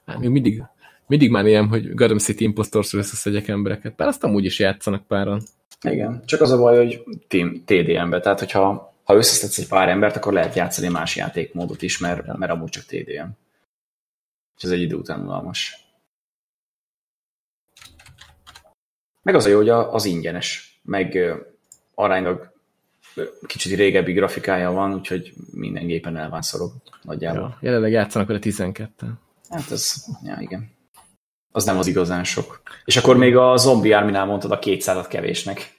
S1: Hát, még mindig, mindig már ilyen, hogy Gotham City Impostors összeszedjek embereket. Bár azt amúgy is játszanak páran.
S2: Igen, csak az a baj, hogy TDM-be, tehát hogyha ha összeszedsz egy pár embert, akkor lehet játszani más játékmódot is, mert, mert amúgy csak TDM. És ez egy idő után unalmas. Meg az a jó, hogy az ingyenes, meg aránylag kicsit régebbi grafikája van, úgyhogy minden gépen elvánszorog nagyjából. Ja,
S1: jelenleg játszanak vele 12
S2: Hát ez, ja igen. Az nem az igazán sok. És akkor még a zombi árminál mondtad a 200-at kevésnek.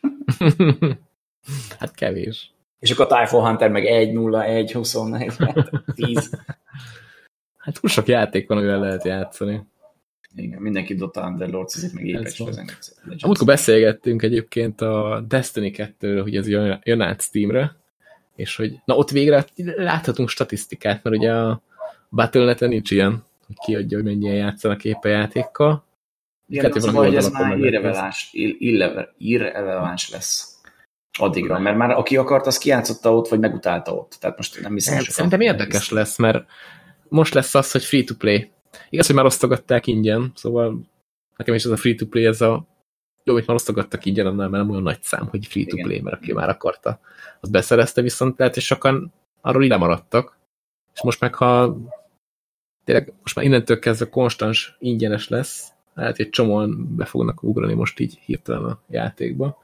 S1: hát kevés.
S2: És akkor a Typhoon Hunter meg 1, 0, 1, 24, 10.
S1: Hát túl sok játék van, amivel lehet játszani.
S2: Igen, mindenki Dota Underlords, meg épes
S1: Amikor beszélgettünk egyébként a Destiny 2-ről, hogy ez jön, jön át Steamre, és hogy na ott végre láthatunk statisztikát, mert ugye a Battle.net-en nincs ilyen, hogy kiadja, hogy mennyien játszanak épp a játékkal.
S2: Igen, az hogy ez már irreleváns, irreleváns lesz addigra, mert már aki akart, az kijátszotta ott, vagy megutálta ott. Tehát most nem hiszem,
S1: Szerintem érdekes lesz, mert most lesz az, hogy free-to-play Igaz, hogy már osztogatták ingyen, szóval nekem is ez a free-to-play, ez a jó, hogy már osztogattak ingyen, annál mert nem olyan nagy szám, hogy free-to-play, mert aki már akarta, az beszerezte, viszont lehet, és sokan arról ide maradtak. És most meg, ha tényleg most már innentől kezdve konstans ingyenes lesz, lehet, hogy csomóan be fognak ugrani most így hirtelen a játékba,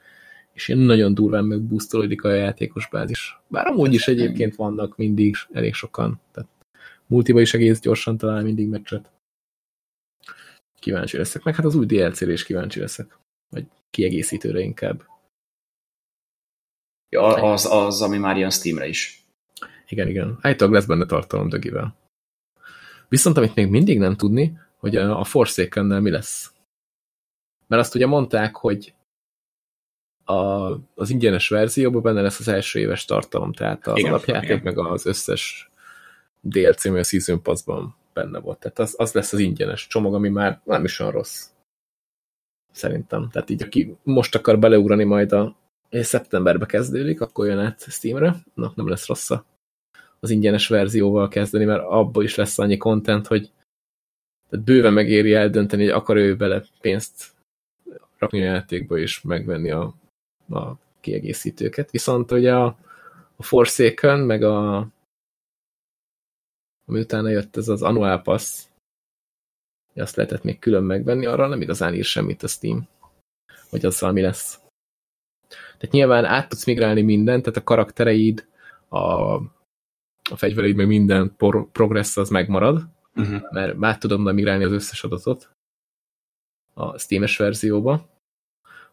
S1: és ilyen nagyon durván megbusztolódik a játékos bázis. Bár amúgy is egyébként vannak mindig elég sokan, tehát multiba is egész gyorsan talál mindig meccset. Kíváncsi leszek. Meg hát az új DLC-re is kíváncsi leszek. Vagy kiegészítőre inkább.
S2: Ja, az, az, ami már jön Steamre is.
S1: Igen, igen. Állítólag lesz benne tartalom dögivel. Viszont amit még mindig nem tudni, hogy a forsaken mi lesz. Mert azt ugye mondták, hogy a, az ingyenes verzióban benne lesz az első éves tartalom, tehát az igen, alapjáték, igen. meg az összes DLC, ami a Season Pass-ban benne volt. Tehát az, az lesz az ingyenes csomag, ami már nem is olyan rossz. Szerintem. Tehát így, aki most akar beleugrani majd a szeptemberbe kezdődik, akkor jön át Steamre, na, nem lesz rossz az ingyenes verzióval kezdeni, mert abból is lesz annyi content, hogy Tehát bőven megéri eldönteni, hogy akar ő bele pénzt rakni a játékba és megvenni a, a kiegészítőket. Viszont ugye a, a Forsaken, meg a ami utána jött ez az Annual Pass, azt lehetett még külön megvenni, arra nem igazán ír semmit a Steam, hogy azzal mi lesz. Tehát nyilván át tudsz migrálni mindent, tehát a karaktereid, a, a fegyvereid, meg minden progressz az megmarad, uh -huh. mert már tudom migrálni az összes adatot a Steam-es verzióba.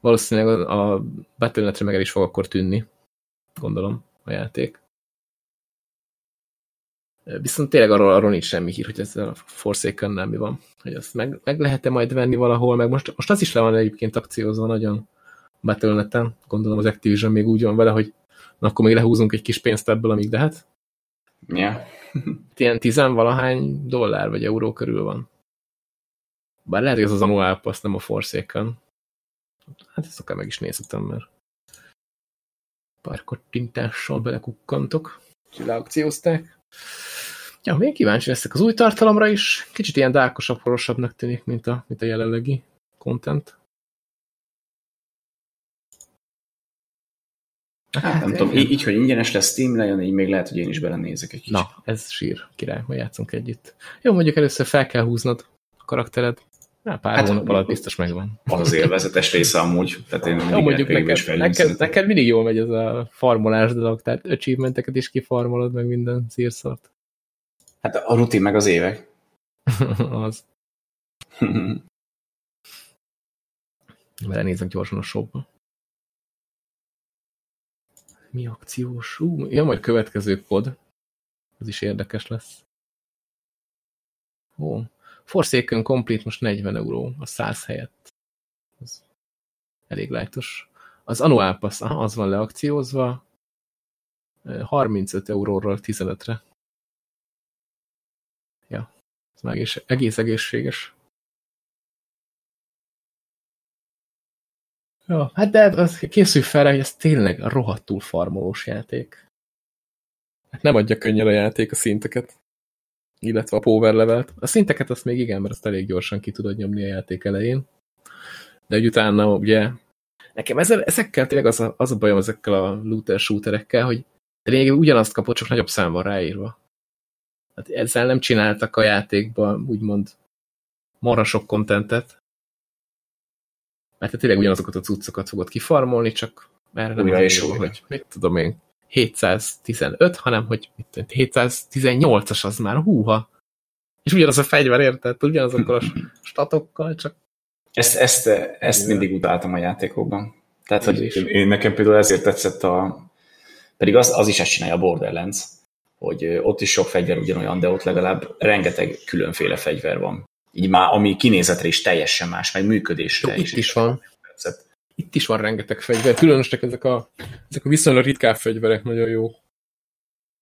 S1: Valószínűleg a, a Battle.net-re meg el is fog akkor tűnni, gondolom, a játék. Viszont tényleg arról, arról nincs semmi hír, hogy ezzel a forsaken nem mi van. Hogy azt meg, meg lehet-e majd venni valahol, meg most, most az is le van egyébként akciózva nagyon Battle.net-en. Gondolom az Activision még úgy van vele, hogy na, akkor még lehúzunk egy kis pénzt ebből, amíg lehet.
S2: Yeah.
S1: Ilyen tizenvalahány dollár vagy euró körül van. Bár lehet, hogy ez az Annual Pass, nem a Forsaken. Hát ezt akár meg is nézhetem, mert pár kattintással belekukkantok. Leakciózták. Ja, még kíváncsi leszek az új tartalomra is. Kicsit ilyen dálkosabb, horosabbnak tűnik, mint a, mint a jelenlegi content.
S2: Hát, hát nem én... tudom, így, így, hogy ingyenes lesz Steam lejön, így még lehet, hogy én is belenézek egy kicsit.
S1: Na, ez sír, király, majd játszunk együtt. Jó, mondjuk először fel kell húznod a karaktered. Na, pár hát, hónap alatt biztos megvan.
S2: Az az élvezetes része amúgy. Tehát én
S1: jó, mondjuk neked, neked, neked, mindig jól megy ez a farmolás dolog, tehát achievementeket is kifarmolod, meg minden szírszort.
S2: Hát a rutin meg az évek.
S1: az. Belenézek gyorsan a shopba. Mi akciós? Ú, ja, majd következő kod. Ez is érdekes lesz. Ó, Forsaken Complete most 40 euró a 100 helyett. Ez elég lájtos. Az Annual Pass, aha, az van leakciózva. 35 euróról 15-re. Ja, ez meg egész, egész egészséges. Ja, hát de az készülj fel hogy ez tényleg rohadtul farmolós játék. Hát nem adja könnyen a játék a szinteket illetve a power levelt. A szinteket azt még igen, mert azt elég gyorsan ki tudod nyomni a játék elején. De hogy utána ugye nekem ezzel, ezekkel tényleg az a, az a bajom ezekkel a looter shooterekkel, hogy lényegében ugyanazt kapott, csak nagyobb szám van ráírva. Hát ezzel nem csináltak a játékban úgymond marha sok kontentet, mert te tényleg ugyanazokat a cuccokat fogod kifarmolni, csak erre nem
S2: is hogy
S1: mit tudom én, 715, hanem hogy 718-as az már, húha. És ugyanaz a fegyver, érted? Ugyanazokkal a statokkal, csak...
S2: Ezt, ezt, ezt mindig utáltam a játékokban. Tehát, hogy is. én nekem például ezért tetszett a... Pedig az, az is ezt csinálja a Borderlands, hogy ott is sok fegyver ugyanolyan, de ott legalább rengeteg különféle fegyver van. Így már, ami kinézetre is teljesen más, meg működésre
S1: Jó, is. Itt is van. Tetszett itt is van rengeteg fegyver, különösek ezek a, ezek a viszonylag ritkább fegyverek nagyon jó.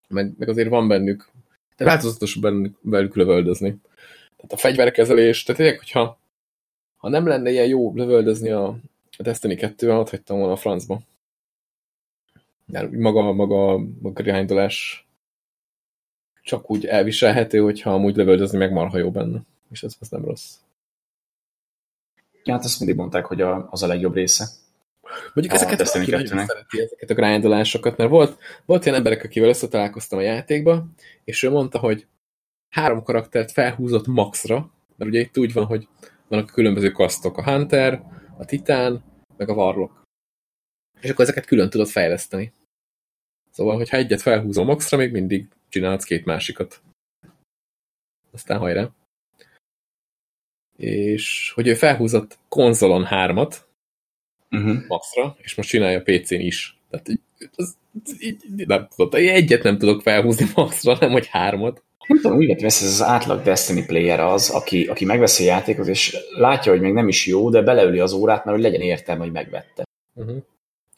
S1: Meg, meg azért van bennük, de változatos bennük, velük lövöldözni. Tehát a fegyverkezelés, tehát tényleg, hogyha ha nem lenne ilyen jó lövöldözni a, a Destiny 2-vel, ott hagytam volna a francba. De maga, maga, maga irányítolás csak úgy elviselhető, hogyha amúgy lövöldözni meg marha jó benne. És ez, ez nem rossz.
S2: Ja, hát azt mindig mondták, hogy a, az a legjobb része.
S1: Mondjuk ezeket valaki nagyon szereti, ezeket a grindolásokat, mert volt, volt ilyen emberek, akivel összetalálkoztam a játékba, és ő mondta, hogy három karaktert felhúzott maxra, mert ugye itt úgy van, hogy vannak a különböző kasztok, a Hunter, a Titán, meg a Warlock. És akkor ezeket külön tudod fejleszteni. Szóval, hogyha egyet felhúzom maxra, még mindig csinálsz két másikat. Aztán hajrá és hogy ő felhúzott konzolon hármat uh -huh. maxra, és most csinálja PC-n is. Tehát az, az, így, nem tudod, egyet nem tudok felhúzni maxra, nem hogy hármat.
S2: Nem tudom, úgy vesz ez az átlag Destiny player az, aki, aki megveszi a játékot, és látja, hogy még nem is jó, de beleüli az órát, mert hogy legyen értelme, hogy megvette. Uh -huh.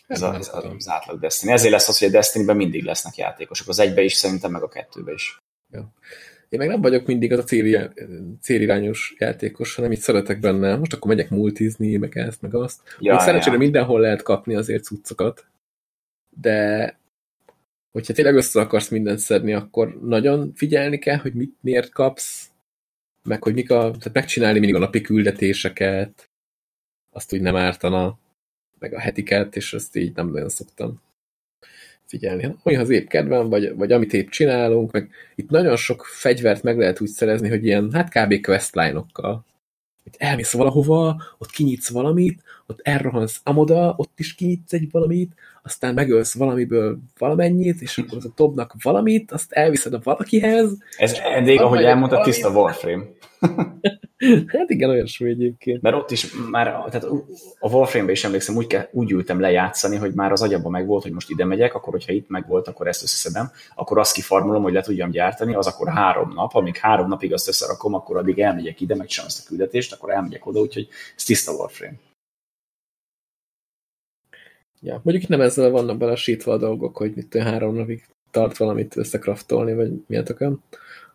S2: Ez, a, ez az átlag Destiny. Ezért lesz az, hogy a Destiny-ben mindig lesznek játékosok. Az egybe is, szerintem meg a kettőbe is.
S1: Ja. Én meg nem vagyok mindig az a cél, célirányos játékos, hanem így szeretek benne. Most akkor megyek multizni, meg ezt, meg azt. Ja, még szerencsére ja. mindenhol lehet kapni azért cuccokat, de hogyha tényleg össze akarsz mindent szedni, akkor nagyon figyelni kell, hogy mit, miért kapsz, meg hogy mik a, tehát megcsinálni mindig a napi küldetéseket, azt úgy nem ártana, meg a hetiket, és ezt így nem nagyon szoktam figyelni. Olyan az épp kedvem, vagy, vagy amit épp csinálunk, meg itt nagyon sok fegyvert meg lehet úgy szerezni, hogy ilyen, hát kb. questline-okkal. Itt elmész valahova, ott kinyitsz valamit, ott elrohansz amoda, ott is kinyitsz egy valamit, aztán megölsz valamiből valamennyit, és akkor az a dobnak valamit, azt elviszed a valakihez.
S2: Ez eddig, ahogy elmondta, tiszta Warframe.
S1: hát igen, olyasmi egyébként.
S2: Mert ott is már, tehát a Warframe-be is emlékszem, úgy, kell, úgy ültem lejátszani, hogy már az agyamban meg volt, hogy most ide megyek, akkor hogyha itt meg volt, akkor ezt összeszedem, akkor azt kifarmolom, hogy le tudjam gyártani, az akkor három nap, amíg három napig azt összerakom, akkor addig elmegyek ide, megcsinálom ezt a küldetést, akkor elmegyek oda, úgyhogy ez tiszta Warframe.
S1: Ja, mondjuk nem ezzel vannak belesítva a dolgok, hogy mit három napig tart valamit összekraftolni, vagy miért akar.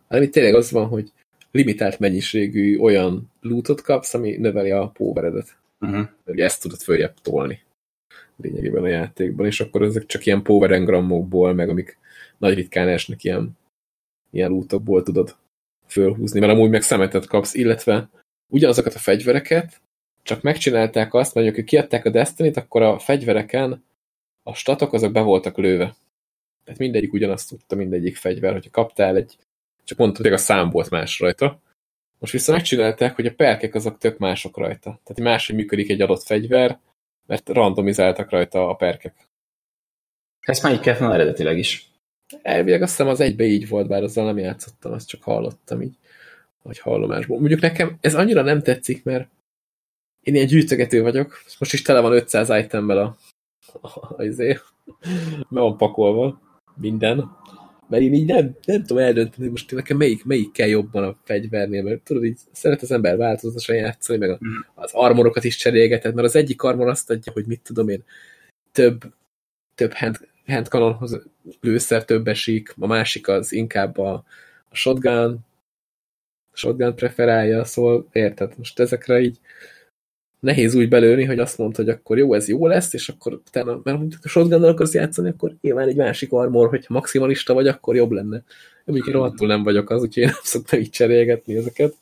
S1: hanem itt tényleg az van, hogy limitált mennyiségű olyan lootot kapsz, ami növeli a poweredet. Uh -huh. Ugye ezt tudod följebb tolni lényegében a játékban, és akkor ezek csak ilyen power engrammokból, meg amik nagy ritkán esnek ilyen, ilyen lootokból tudod fölhúzni, mert amúgy meg szemetet kapsz, illetve ugyanazokat a fegyvereket, csak megcsinálták azt, mondjuk, hogy kiadták a Destiny-t, akkor a fegyvereken a statok azok be voltak lőve. Tehát mindegyik ugyanazt tudta, mindegyik fegyver, hogyha kaptál egy, csak mondtad, hogy a szám volt más rajta. Most viszont megcsinálták, hogy a perkek azok tök mások rajta. Tehát máshogy működik egy adott fegyver, mert randomizáltak rajta a perkek.
S2: Ezt már így kellett eredetileg is.
S1: Elvileg azt hiszem az egybe így volt, bár azzal nem játszottam, azt csak hallottam így, vagy hallomásból. Mondjuk nekem ez annyira nem tetszik, mert én ilyen gyűjtögető vagyok, most is tele van 500 itemmel a, a, a, izé, be van pakolva minden, mert én így nem, nem tudom eldönteni, hogy most nekem melyik, melyik kell jobban a fegyvernél, mert tudod, így szeret az ember változatosan játszani, meg a, mhm. az armorokat is cserélgeted, mert az egyik armor azt adja, hogy mit tudom én, több, több hand, handkanonhoz lőszer több esik, a másik az inkább a, a shotgun, shotgun preferálja, szóval érted, most ezekre így nehéz úgy belőni, hogy azt mondta, hogy akkor jó, ez jó lesz, és akkor utána, mert ha shotgun akarsz játszani, akkor nyilván egy másik armor, hogyha maximalista vagy, akkor jobb lenne. Mondjuk én rohadtul nem vagyok az, úgyhogy én nem szoktam így cserélgetni ezeket.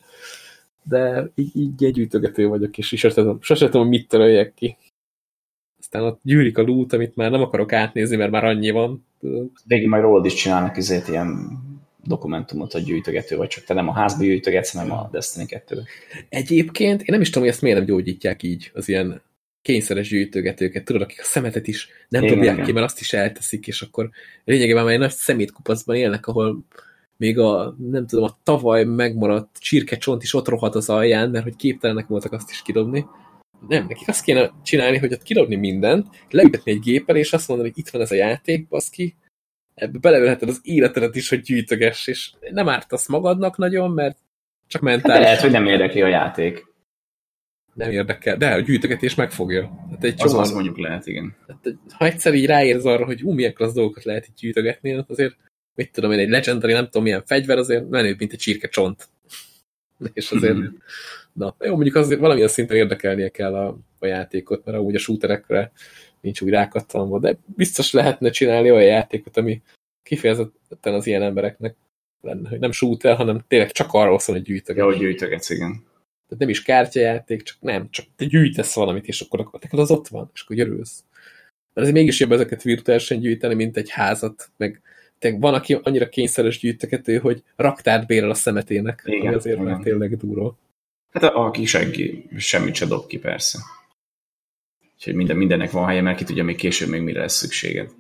S1: De így, így egy gyűjtögető vagyok, és sosem tudom, sosem tudom, mit töröljek ki. Aztán ott gyűrik a loot, amit már nem akarok átnézni, mert már annyi van.
S2: Végig majd rólad is csinálnak izét ilyen dokumentumot a gyűjtögető, vagy csak te nem a házba gyűjtögetsz, hanem a Destiny 2
S1: Egyébként én nem is tudom, hogy ezt miért nem gyógyítják így az ilyen kényszeres gyűjtögetőket, tudod, akik a szemetet is nem igen, dobják igen. ki, mert azt is elteszik, és akkor lényegében már egy nagy szemétkupacban élnek, ahol még a, nem tudom, a tavaly megmaradt csirkecsont is ott rohadt az alján, mert hogy képtelenek voltak azt is kidobni. Nem, nekik azt kéne csinálni, hogy ott kidobni mindent, leütetni egy géppel, és azt mondani, hogy itt van ez a játék, baszki, ebbe beleölheted az életedet is, hogy gyűjtögess, és nem ártasz magadnak nagyon, mert csak mentális.
S2: Hát lehet, hogy nem érdekli a játék.
S1: Nem érdekel, de a gyűjtögetés megfogja.
S2: Hát egy csomó, az, az mondjuk lehet, igen.
S1: Hát, ha egyszer így ráérsz arra, hogy ú, milyen klassz dolgokat lehet itt gyűjtögetni, azért mit tudom én, egy legendary, nem tudom milyen fegyver, azért menőbb, mint egy csirke csont. És azért, mm. na, jó, mondjuk azért valamilyen szinten érdekelnie kell a, a játékot, mert amúgy a shooterekre nincs úgy rákattanva, de biztos lehetne csinálni olyan játékot, ami kifejezetten az ilyen embereknek lenne, hogy nem shooter, hanem tényleg csak arról szól, hogy gyűjtöget.
S2: Ja, hogy gyűjtögetsz, igen.
S1: Tehát nem is kártyajáték, csak nem, csak te gyűjtesz valamit, és akkor, akkor neked az ott van, és akkor örülsz. Mert ez mégis jobb ezeket virtuálisan gyűjteni, mint egy házat, meg te van, aki annyira kényszeres gyűjtögető, hogy raktárt bérel a szemetének, igen, ami azért igen. tényleg durva.
S2: Hát a, aki senki semmit se dob ki, persze. Úgyhogy minden, mindennek van helye, mert ki tudja még később még mire lesz szükséged.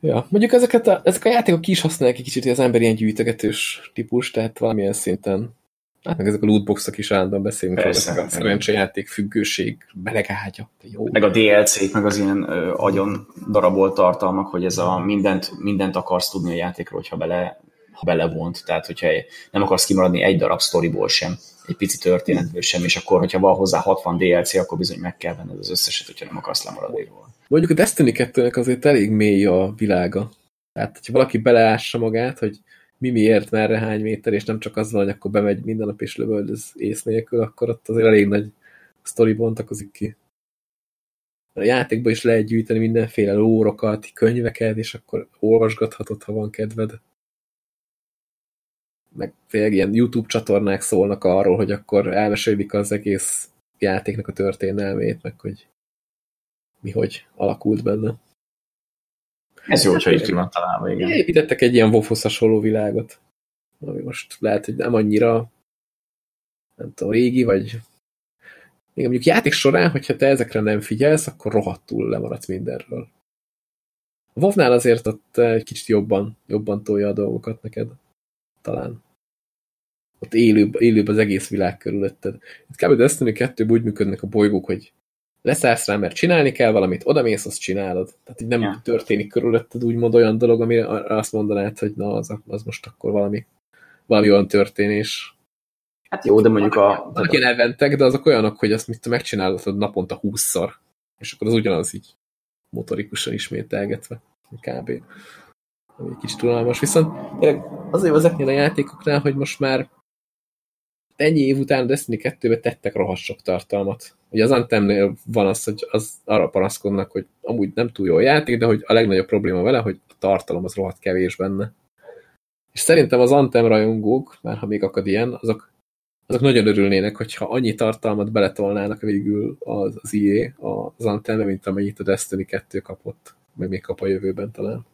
S1: Ja, mondjuk ezeket a, ezek a játékok ki is használják egy kicsit, hogy az ember ilyen gyűjtögetős típus, tehát valamilyen szinten Hát meg ezek a lootboxok is állandóan beszélünk Persze, a szerencsejáték függőség, meleg ágya. Jó.
S2: Meg a DLC-k, meg az ilyen ö, agyon darabolt tartalmak, hogy ez a mindent, mindent akarsz tudni a játékról, hogyha bele, ha belevont. Tehát, hogyha nem akarsz kimaradni egy darab sztoriból sem, egy pici történetből sem, és akkor, hogyha van hozzá 60 DLC, akkor bizony meg kell venned az összeset, hogyha nem akarsz lemaradni róla.
S1: Mondjuk a Destiny 2 azért elég mély a világa. Tehát, hogyha valaki beleássa magát, hogy mi miért, merre, hány méter, és nem csak az van, hogy akkor bemegy minden nap és lövöldöz ész nélkül, akkor ott azért elég nagy sztori bontakozik ki. A játékban is lehet gyűjteni mindenféle lórokat, könyveket, és akkor olvasgathatod, ha van kedved. Meg tényleg ilyen YouTube csatornák szólnak arról, hogy akkor elmesélik az egész játéknak a történelmét, meg hogy mi hogy alakult benne.
S2: Ez jó, hogyha így ki van találva, igen.
S1: Építettek egy ilyen WoW-hoz hasonló világot, ami most lehet, hogy nem annyira nem tudom, régi, vagy még mondjuk játék során, hogyha te ezekre nem figyelsz, akkor rohadtul lemaradsz mindenről. A wow azért ott egy kicsit jobban, jobban tolja a dolgokat neked. Talán. Ott élőbb, élőbb az egész világ körülötted. Itt kb. Destiny 2 úgy működnek a bolygók, hogy leszállsz rá, mert csinálni kell valamit, odamész, azt csinálod. Tehát így nem ja. történik körülötted úgymond olyan dolog, amire azt mondanád, hogy na, az, az most akkor valami, valami olyan történés.
S2: Hát jó, de mondjuk a...
S1: Vannak ilyen eventek, de azok olyanok, hogy azt mit megcsinálod naponta húszszor, és akkor az ugyanaz így motorikusan ismételgetve, kb. Ami egy kicsit unalmas. Viszont azért ezeknél a játékoknál, hogy most már ennyi év után a Destiny 2-be tettek rohadt sok tartalmat. Ugye az Anthemnél van az, hogy az arra panaszkodnak, hogy amúgy nem túl jó játék, de hogy a legnagyobb probléma vele, hogy a tartalom az rohadt kevés benne. És szerintem az Anthem rajongók, már ha még akad ilyen, azok, azok nagyon örülnének, hogyha annyi tartalmat beletolnának végül az, az IE az Anthembe, mint amennyit a Destiny 2 kapott, meg még kap a jövőben talán.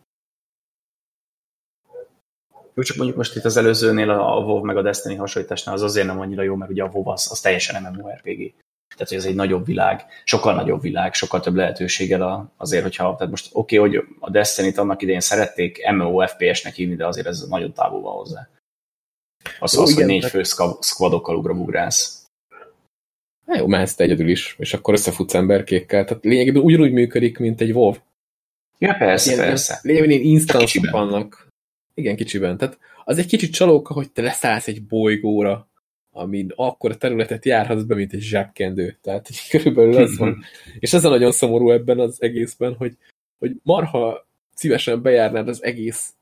S2: Jó, csak mondjuk most itt az előzőnél a WoW meg a Destiny hasonlításnál az azért nem annyira jó, mert ugye a WoW az, az teljesen MMORPG. Tehát, hogy ez egy nagyobb világ, sokkal nagyobb világ, sokkal több lehetőséggel azért, hogyha, tehát most oké, okay, hogy a Destiny-t annak idején szerették MMO FPS-nek hívni, de azért ez nagyon távol van hozzá. Az, az, hogy négy fő squadokkal ugrabugrálsz.
S1: Hát jó, mehetsz te egyedül is, és akkor összefutsz emberkékkel. Tehát lényegében ugyanúgy működik, mint egy WoW.
S2: Ja, persze, ilyen, persze.
S1: Lényegében ilyen instanszok vannak. Igen, kicsiben. Tehát az egy kicsit csalóka, hogy te leszállsz egy bolygóra, amin akkor a területet járhatsz be, mint egy zsebkendő. Tehát körülbelül az van. És ez a nagyon szomorú ebben az egészben, hogy, hogy marha szívesen bejárnád az egész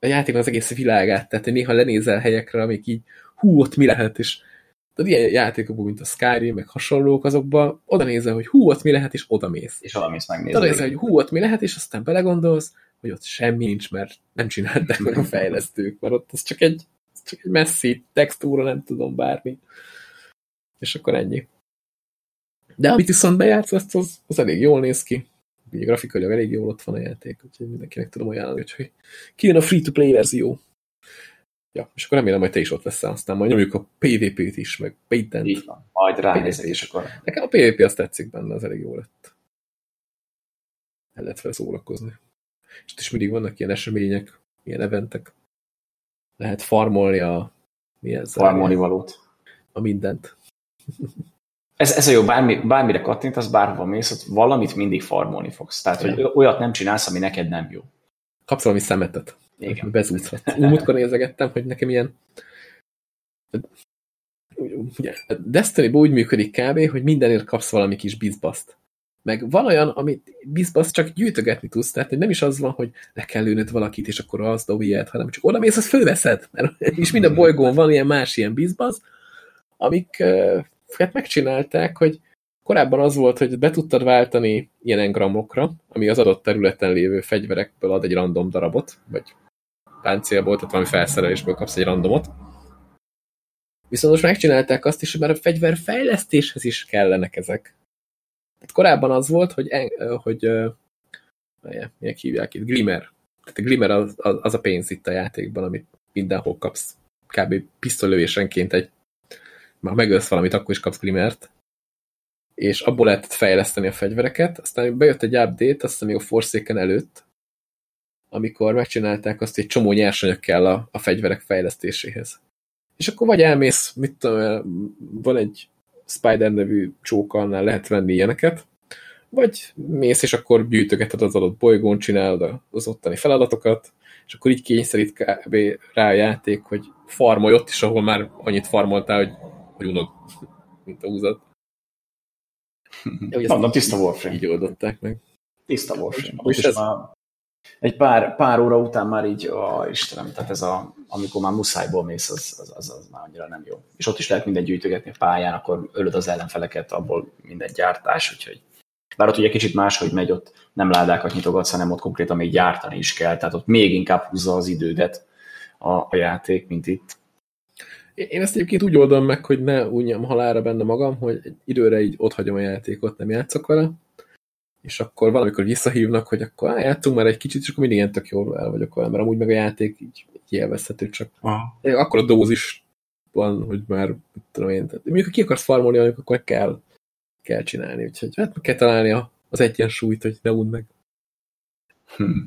S1: a játéknak az egész világát, tehát néha lenézel helyekre, amik így hú, ott mi lehet, és tehát ilyen játékokban, mint a Skyrim, meg hasonlók, azokban oda nézel, hogy hú, ott mi lehet, és oda mész.
S2: És oda mész megnézni. Oda
S1: nézel, hogy hú, ott mi lehet, és aztán belegondolsz, hogy ott semmi nincs, mert nem csinálták meg a fejlesztők, mert ott az csak egy, az csak egy messzi textúra, nem tudom, bármi. És akkor ennyi. De amit viszont bejátsz, azt az, az elég jól néz ki. Ugye grafikailag elég jól ott van a játék, úgyhogy mindenkinek tudom ajánlani, hogy kijön a free-to-play verzió. Ja, és akkor remélem, hogy te is ott leszel, aztán majd nyomjuk a PvP-t is, meg Patent.
S2: Így van, majd ránézek, és akkor...
S1: Nekem a PvP azt tetszik benne, az elég jó lett. El lehet fel szórakozni. És is mindig vannak ilyen események, ilyen eventek. Lehet farmolni a... Mi ez?
S2: Farmolni valót.
S1: A mindent.
S2: Ez, ez a jó, bármi, bármire kattintasz, bárhova mész, ott valamit mindig farmolni fogsz. Tehát, hogy olyat nem csinálsz, ami neked nem jó.
S1: Kapsz valami szemetet. Igen. Bezúzhatsz. Múltkor nézegettem, hogy nekem ilyen ugye, destiny úgy működik kb., hogy mindenért kapsz valami kis bizbaszt. Meg van olyan, amit bizbasz csak gyűjtögetni tudsz, tehát nem is az van, hogy le kell lőnöd valakit, és akkor az dobját, hanem csak oda mész, azt fölveszed. Mert és minden bolygón van ilyen más ilyen bizbasz, amik hát megcsinálták, hogy korábban az volt, hogy be tudtad váltani ilyen engramokra, ami az adott területen lévő fegyverekből ad egy random darabot, vagy páncélból, tehát valami felszerelésből kapsz egy randomot. Viszont most megcsinálták azt is, hogy már a fegyver fejlesztéshez is kellenek ezek. Hát korábban az volt, hogy, hogy milyen hívják itt, Glimmer. Tehát a Glimmer az, az, a pénz itt a játékban, amit mindenhol kapsz. Kb. pisztolylövésenként egy már megölsz valamit, akkor is kapsz Glimmert. És abból lehetett fejleszteni a fegyvereket. Aztán bejött egy update, azt hiszem még a Forsaken előtt, amikor megcsinálták azt, egy csomó nyersanyag kell a, a fegyverek fejlesztéséhez. És akkor vagy elmész, mit tudom, van egy Spider nevű csókalnál lehet venni ilyeneket, vagy mész, és akkor gyűjtögeted az adott bolygón, csinálod az ottani feladatokat, és akkor így kényszerít kb. rá a játék, hogy farmolj ott is, ahol már annyit farmoltál, hogy, hogy unod, mint a húzat.
S2: Mondom, tiszta Warframe.
S1: Így oldották meg.
S2: Tiszta Warframe. És, és ez, már egy pár, pár óra után már így, ó, Istenem, tehát ez a, amikor már muszájból mész, az, az, az, az már annyira nem jó. És ott is lehet minden gyűjtögetni a pályán, akkor ölöd az ellenfeleket, abból minden gyártás, úgyhogy bár ott ugye kicsit máshogy megy, ott nem ládákat nyitogatsz, hanem ott konkrétan még gyártani is kell, tehát ott még inkább húzza az idődet a, a játék, mint itt.
S1: Én ezt egyébként úgy oldom meg, hogy ne unjam halára benne magam, hogy egy időre így ott hagyom a játékot, nem játszok vele, és akkor valamikor visszahívnak, hogy akkor á, játszunk már egy kicsit, és akkor mindig ilyen tök jól el vagyok vele, mert amúgy meg a játék így, így élvezhető, csak
S2: Aha.
S1: akkor a dózis van, hogy már, tudom én, tehát, mondjuk, ki akarsz farmolni, akkor kell, kell csinálni, úgyhogy hát meg kell találni a, az egyensúlyt, hogy ne und meg.
S2: Hm.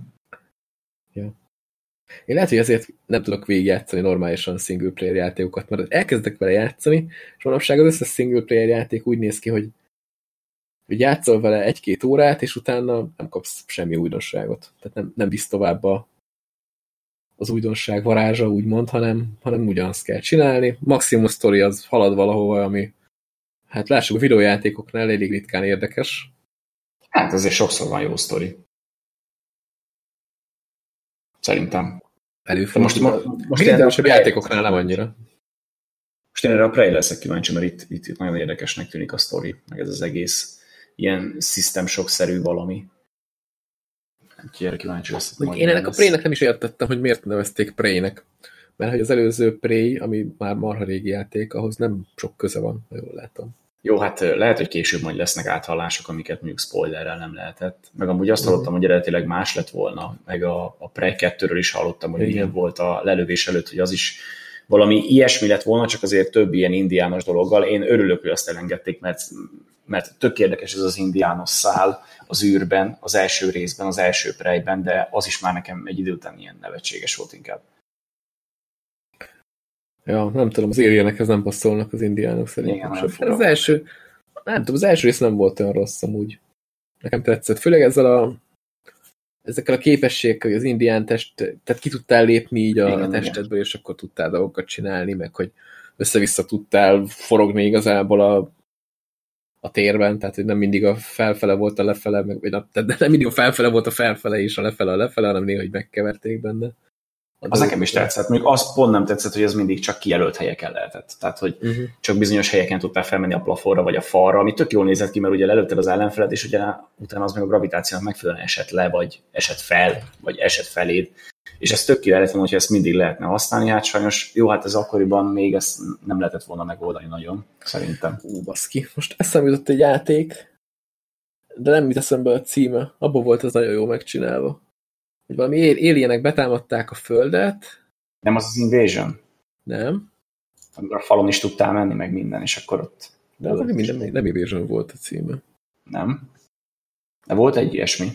S1: Én lehet, hogy ezért nem tudok végigjátszani normálisan single player játékokat, mert elkezdek vele játszani, és manapság az összes single player játék úgy néz ki, hogy, hogy játszol vele egy-két órát, és utána nem kapsz semmi újdonságot. Tehát nem, nem visz tovább a, az újdonság varázsa, úgymond, hanem, hanem ugyanazt kell csinálni. Maximum story az halad valahova, ami hát lássuk, a videójátékoknál elég ritkán érdekes.
S2: Hát azért sokszor van jó sztori. Szerintem.
S1: Előfordul.
S2: Most,
S1: Most,
S2: most,
S1: mindenesebb játékoknál nem annyira.
S2: most én erre a Prey leszek kíváncsi, mert itt, itt, itt nagyon érdekesnek tűnik a sztori, meg ez az egész ilyen system sokszerű valami. Erre kíváncsi majd,
S1: Én ennek a
S2: lesz.
S1: Prey-nek nem is értettem, hogy miért nevezték Prey-nek. Mert hogy az előző Prey, ami már marha régi játék, ahhoz nem sok köze van, ha jól látom.
S2: Jó, hát lehet, hogy később majd lesznek áthallások, amiket mondjuk spoilerrel nem lehetett. Meg amúgy azt hallottam, hogy eredetileg más lett volna, meg a, a Prey 2-ről is hallottam, hogy
S1: Igen.
S2: milyen volt a lelövés előtt, hogy az is valami ilyesmi lett volna, csak azért több ilyen indiános dologgal. Én örülök, hogy azt elengedték, mert, mert tök érdekes ez az indiános szál az űrben, az első részben, az első Preyben, de az is már nekem egy idő után ilyen nevetséges volt inkább.
S1: Ja, nem tudom, az alienekhez nem passzolnak az indiánok szerintem.
S2: Igen,
S1: az első, nem tudom, az első rész nem volt olyan rossz amúgy. Nekem tetszett. Főleg ezzel a ezekkel a képességekkel, hogy az indián test, tehát ki tudtál lépni így a
S2: Igen,
S1: igen,
S2: igen.
S1: testedből, és akkor tudtál dolgokat csinálni, meg hogy össze-vissza tudtál forogni igazából a, a térben, tehát hogy nem mindig a felfele volt a lefele, meg, vagy tehát nem mindig a felfele volt a felfele, és a lefele a lefele, hanem néha, hogy megkeverték benne.
S2: Az nekem is tetszett. Mondjuk az pont nem tetszett, hogy ez mindig csak kijelölt helyeken lehetett. Tehát, hogy
S1: Uh-huh.
S2: csak bizonyos helyeken tudtál felmenni a plafonra vagy a falra, ami tök jól nézett ki, mert ugye lelőtted az ellenfelet, és ugye utána az meg a gravitációnak megfelelően esett le, vagy esett fel, vagy esett feléd. És ez tök ki lehetett volna, hogy ezt mindig lehetne használni, hát sajnos jó, hát ez akkoriban még ezt nem lehetett volna megoldani nagyon, szerintem.
S1: Ú, baszki. Most eszembe jutott egy játék, de nem jut eszembe a címe. Abban volt ez nagyon jó megcsinálva. Hogy valami alienek betámadták a földet,
S2: Nem az az Invasion,
S1: nem?
S2: amikor a falon is tudtál menni, meg minden, és akkor ott
S1: De akkor nem, minden, nem Invasion volt a címe.
S2: nem. De volt egy ilyesmi,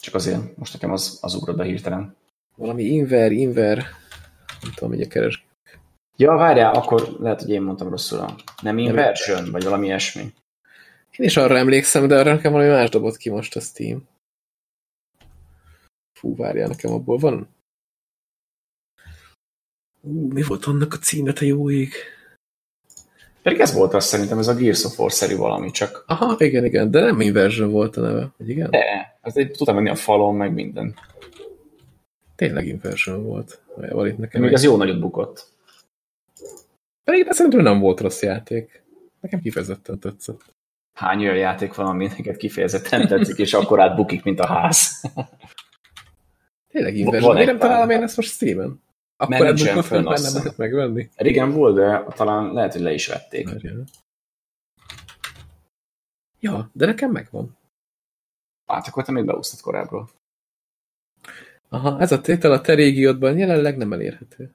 S2: csak azért most nekem az, az ugrott be hirtelen.
S1: Valami Inver, Inver, nem tudom, hogy a keres.
S2: Ja, várjál, akkor lehet, hogy én mondtam rosszul. a- Nem Inversion, vagy valami ilyesmi.
S1: Én is arra emlékszem, de arra nekem valami más dobott ki most a Steam. Fú, várjál, nekem abból van. Ú, mi volt annak a címe, te jó ég?
S2: Pedig ez volt azt szerintem, ez a Gears of War-szerű valami, csak
S1: Aha, igen, igen, de nem Inversion volt a neve, hogy igen?
S2: de, ez egy, tudtam menni a falon, meg minden.
S1: Tényleg Inversion volt. Van itt nekem.
S2: Még
S1: egy-
S2: ez jó nagyot bukott.
S1: Pedig de szerintem nem volt rossz játék. Nekem kifejezetten tetszett.
S2: Hány olyan játék van, ami neked kifejezetten tetszik, és akkor átbukik, mint a ház.
S1: Tényleg Inversion. Miért nem találom én ezt most Steam-en? Akkor
S2: Mert nincsen fönn,
S1: már nem lehet megvenni?
S2: Régen volt, de talán lehet, hogy le is vették.
S1: Várjál. Ja, de nekem megvan.
S2: Hát akkor te még beúsztad korábbról.
S1: Aha, ez a tétel a te régiódban jelenleg nem elérhető.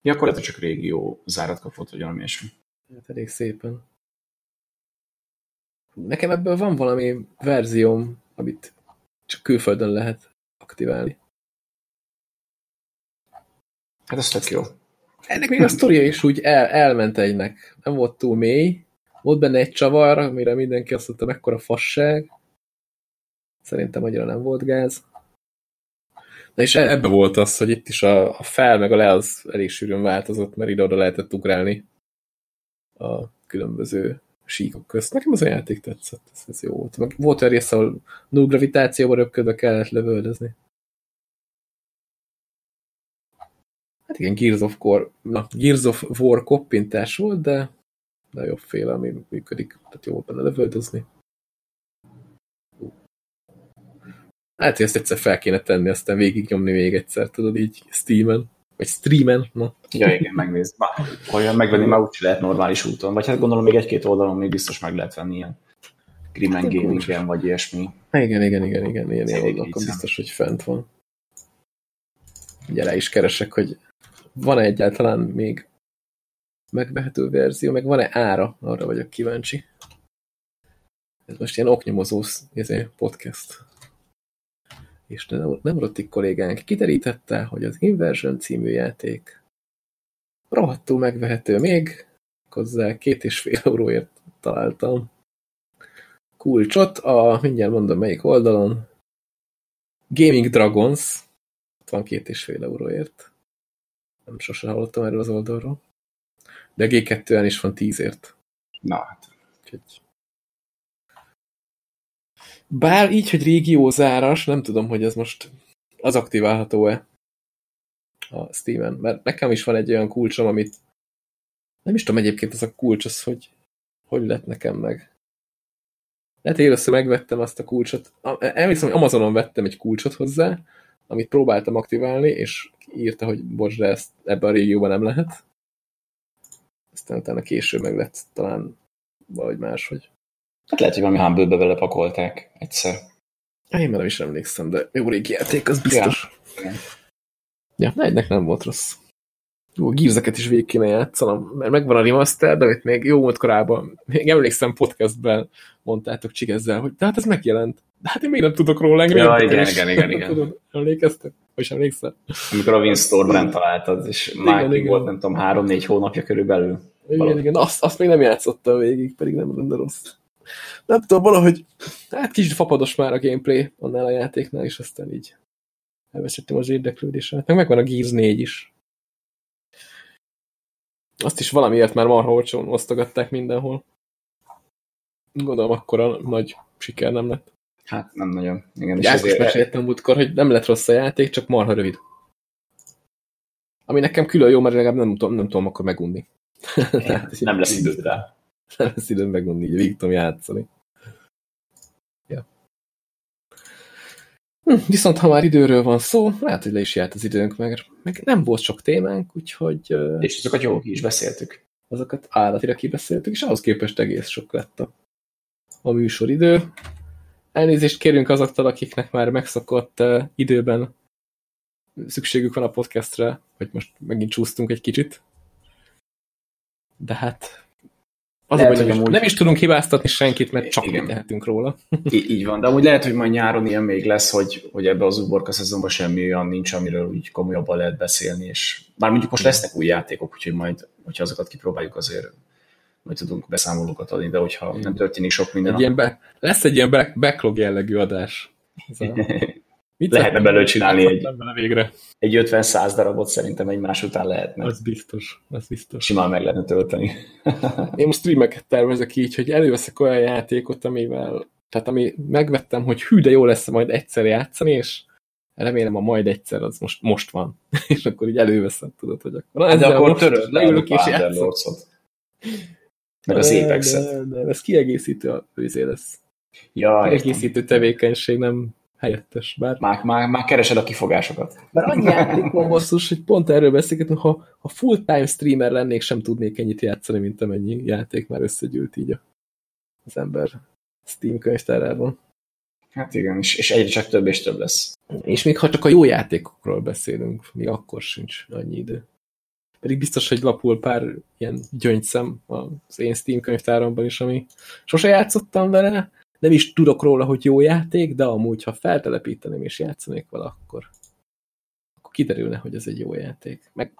S2: Ja, akkor lehet, csak régió zárat kapott, vagy valami ilyesmi.
S1: Hát elég szépen. Nekem ebből van valami verzióm, amit csak külföldön lehet aktiválni.
S2: Hát ez tök jó.
S1: Ennek még a sztoria is úgy el, elment egynek. Nem volt túl mély. Volt benne egy csavar, amire mindenki azt mondta, mekkora fasság. Szerintem annyira nem volt gáz. Na és e- ebbe volt az, hogy itt is a, a fel meg a le az elég sűrűn változott, mert ide-oda lehetett ugrálni a különböző síkok közt. Nekem az a játék tetszett, ez, ez jó volt. Meg volt olyan rész, ahol null gravitációban röpködve kellett lövöldözni. Hát igen, Gears of War, na, Gears of War koppintás volt, de, de jobb féle, ami működik, tehát jó benne lövöldözni. Hát, hogy ezt egyszer fel kéne tenni, aztán végignyomni még egyszer, tudod, így Steam-en. Vagy streamen. Na.
S2: Ja, igen, megnéz. Olyan megvenni már úgy lehet normális úton. Vagy hát gondolom még egy-két oldalon még biztos meg lehet venni ilyen Grimmen gaming vagy ilyesmi.
S1: Igen, igen, igen, igen, ilyen, ilyen oldalakon biztos, hogy fent van. Ugye rá is keresek, hogy van-e egyáltalán még megvehető verzió, meg van-e ára, arra vagyok kíváncsi. Ez most ilyen oknyomozó izé, podcast. És nem Rotik kollégánk kiterítette, hogy az Inversion című játék rohadtul megvehető még, hozzá két és fél euróért találtam kulcsot, a, mindjárt mondom melyik oldalon, Gaming Dragons, ott van két és fél euróért. Nem sose hallottam erről az oldalról. De a G2-en is van tízért.
S2: Na hát. Úgyhogy...
S1: Bár így, hogy régiózáras, nem tudom, hogy ez most az aktiválható-e a Steam-en. Mert nekem is van egy olyan kulcsom, amit nem is tudom egyébként az a kulcs, az, hogy hogy lett nekem meg. Lehet, először megvettem azt a kulcsot. Elviszem, hogy Amazonon vettem egy kulcsot hozzá, amit próbáltam aktiválni, és írta, hogy bocs, de ezt ebben a régióban nem lehet. Aztán utána később meg lett talán valahogy máshogy.
S2: Hát lehet, hogy valami humble vele pakolták egyszer.
S1: Én már nem is emlékszem, de jó régi játék, az biztos. Ja, ja egynek nem volt rossz. Jó, gírzeket is végig kéne játszanom, mert megvan a remaster, de itt még jó volt korábban, még emlékszem podcastben mondtátok csigezzel, hogy de hát ez megjelent. De hát én még nem tudok róla engem.
S2: Ja, igen, igen, igen, igen.
S1: Tudod, emlékeztek? Vagy sem emlékszel?
S2: Amikor a Winstore-ben találtad, és igen, már igen. volt, nem tudom, három-négy hónapja körülbelül.
S1: Igen, valahogy. igen, azt, azt még nem játszottam végig, pedig nem lenne rossz. Nem tudom, valahogy, hát kicsit fapados már a gameplay annál a játéknál, és aztán így elveszettem az érdeklődésemet. Meg megvan a Gears 4 is. Azt is valamiért már marha olcsón osztogatták mindenhol. Gondolom, akkor a nagy siker nem lett.
S2: Hát nem nagyon. Igen,
S1: és Ákos meséltem múltkor, hogy nem lett rossz a játék, csak marha rövid. Ami nekem külön jó, mert legalább nem tudom, nem tudom akkor megunni.
S2: nem lesz időd rá.
S1: Nem lesz időd megunni, így végig tudom játszani. Hm, viszont ha már időről van szó, lehet, hogy le is járt az időnk, meg, meg nem volt sok témánk, úgyhogy...
S2: És azokat jól ki is beszéltük.
S1: Azokat állatira kibeszéltük, és ahhoz képest egész sok lett a, a műsoridő. Elnézést kérünk azoktól, akiknek már megszokott uh, időben szükségük van a podcastre, hogy most megint csúsztunk egy kicsit. De hát az lehet, hogy amúgy... nem is tudunk hibáztatni senkit, mert csak Igen. tehetünk róla.
S2: Í így van, de amúgy lehet, hogy majd nyáron ilyen még lesz, hogy, hogy ebbe az uborka szezonban semmi olyan nincs, amiről úgy komolyabban lehet beszélni, és bár mondjuk most lesznek új játékok, úgyhogy majd, hogyha azokat kipróbáljuk, azért majd tudunk beszámolókat adni, de hogyha Igen. nem történik sok minden.
S1: Egy ilyen be, lesz egy ilyen backlog jellegű adás. Ez a...
S2: Mit lehetne belőle csinálni egy, végre. egy 50-100 darabot szerintem egymás után lehetne.
S1: Az biztos, az biztos.
S2: Simán meg lehetne tölteni.
S1: Én most streameket tervezek így, hogy előveszek olyan játékot, amivel, tehát ami megvettem, hogy hű, de jó lesz majd egyszer játszani, és remélem a majd egyszer az most, most van. és akkor így előveszem, tudod, hogy akkor...
S2: Na, de akkor töröd leülök és játszom. Meg az apex
S1: ez kiegészítő a őzé lesz.
S2: Ja,
S1: kiegészítő tevékenység, nem helyettes. Bár...
S2: Már, már, már keresed a kifogásokat.
S1: Mert annyi játék van basszus, hogy pont erről beszélgetünk, ha, ha full-time streamer lennék, sem tudnék ennyit játszani, mint amennyi játék már összegyűlt így az ember Steam könyvtárában.
S2: Hát igen, és, és egyre csak több és több lesz.
S1: És még ha csak a jó játékokról beszélünk, még akkor sincs annyi idő. Pedig biztos, hogy lapul pár ilyen gyöngyszem az én Steam könyvtáramban is, ami sose játszottam vele, nem is tudok róla, hogy jó játék, de amúgy, ha feltelepíteném és játszanék vele, akkor, akkor kiderülne, hogy ez egy jó játék. Meg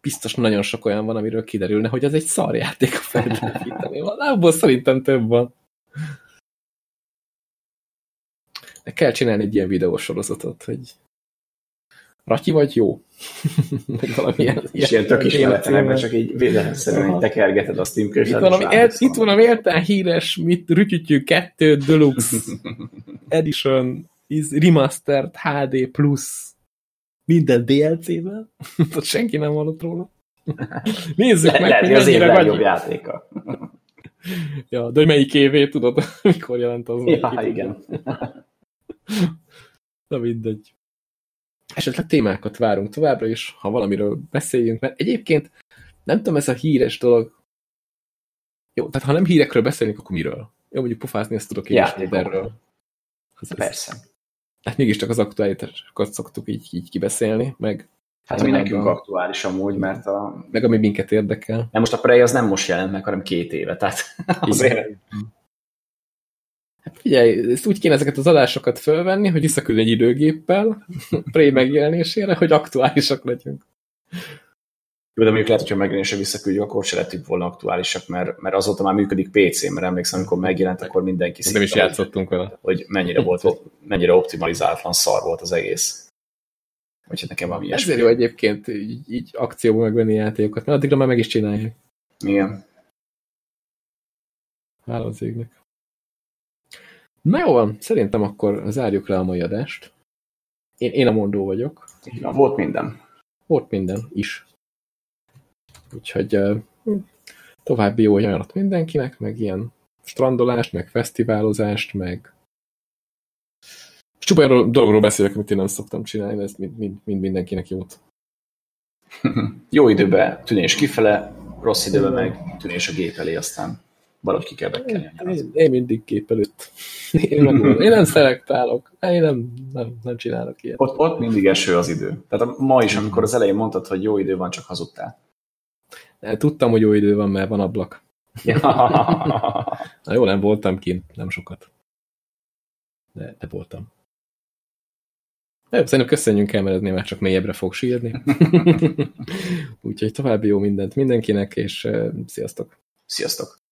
S1: biztos nagyon sok olyan van, amiről kiderülne, hogy ez egy szar játék, a feltelepíteni. Abból szerintem több van. De kell csinálni egy ilyen videósorozatot, hogy Ratyi vagy jó?
S2: Meg valamilyen és ilyen tök ismeretlenek, mert csak így védelemszerűen tekergeted a Steam
S1: itt van, ami, el, itt van a méltán híres, mit Rütyütyű 2 Deluxe Edition is Remastered HD Plus minden DLC-vel. senki nem hallott róla. Nézzük Le, meg,
S2: lehet, hogy az év legjobb játéka.
S1: ja, de hogy melyik évé, tudod, mikor jelent az?
S2: Ja, igen.
S1: Na mindegy. Esetleg témákat várunk továbbra is, ha valamiről beszéljünk, mert egyébként nem tudom, ez a híres dolog, jó, tehát ha nem hírekről beszélünk, akkor miről? Jó, mondjuk pofázni, ezt tudok én is erről.
S2: Az Persze.
S1: Hát mégiscsak az aktuálitásokat szoktuk így, így kibeszélni, meg
S2: Hát ami nekünk a... aktuális amúgy, mert a...
S1: Meg ami minket érdekel.
S2: Nem, most a Prey az nem most jelent meg, hanem két éve, tehát azért...
S1: Hát figyelj, ezt úgy kéne ezeket az adásokat fölvenni, hogy visszaküld egy időgéppel Prey megjelenésére, hogy aktuálisak legyünk.
S2: Jó, de mondjuk lehet, hogyha megjelenésre visszaküldjük, akkor se lettük volna aktuálisak, mert, mert azóta már működik PC-n, mert emlékszem, amikor megjelent, akkor mindenki
S1: Nem is játszottunk vele.
S2: Hogy mennyire volt, mennyire optimalizáltlan szar volt az egész. Vagy nekem valami
S1: ilyesmi. Ezért jó egyébként így, így akcióban megvenni játékokat, mert addigra már meg is csinálják.
S2: Igen.
S1: Hála az égnek. Na jó van, szerintem akkor zárjuk le a mai adást. Én, én a mondó vagyok.
S2: Na, volt minden.
S1: Volt minden is. Úgyhogy uh, további jó ajánlat mindenkinek, meg ilyen strandolást, meg fesztiválozást, meg Csupa olyan dologról beszélek, amit én nem szoktam csinálni, de ez mind, mind, mind mindenkinek jót.
S2: Jó időben tűnés kifele, rossz időben meg tűnés a gép elé, aztán valahogy ki kell.
S1: Én, én, mindig gép előtt. Én, meg, én nem szelektálok. Én nem, nem, nem csinálok ilyet.
S2: Ott, ott mindig eső az idő. Tehát ma is, amikor az elején mondtad, hogy jó idő van, csak hazudtál.
S1: Tudtam, hogy jó idő van, mert van ablak. Ja. Na jó, nem voltam kint, nem sokat. De, de voltam. Szerintem köszönjünk el, mert már csak mélyebbre fog sírni. Úgyhogy további jó mindent mindenkinek, és uh, sziasztok!
S2: Sziasztok!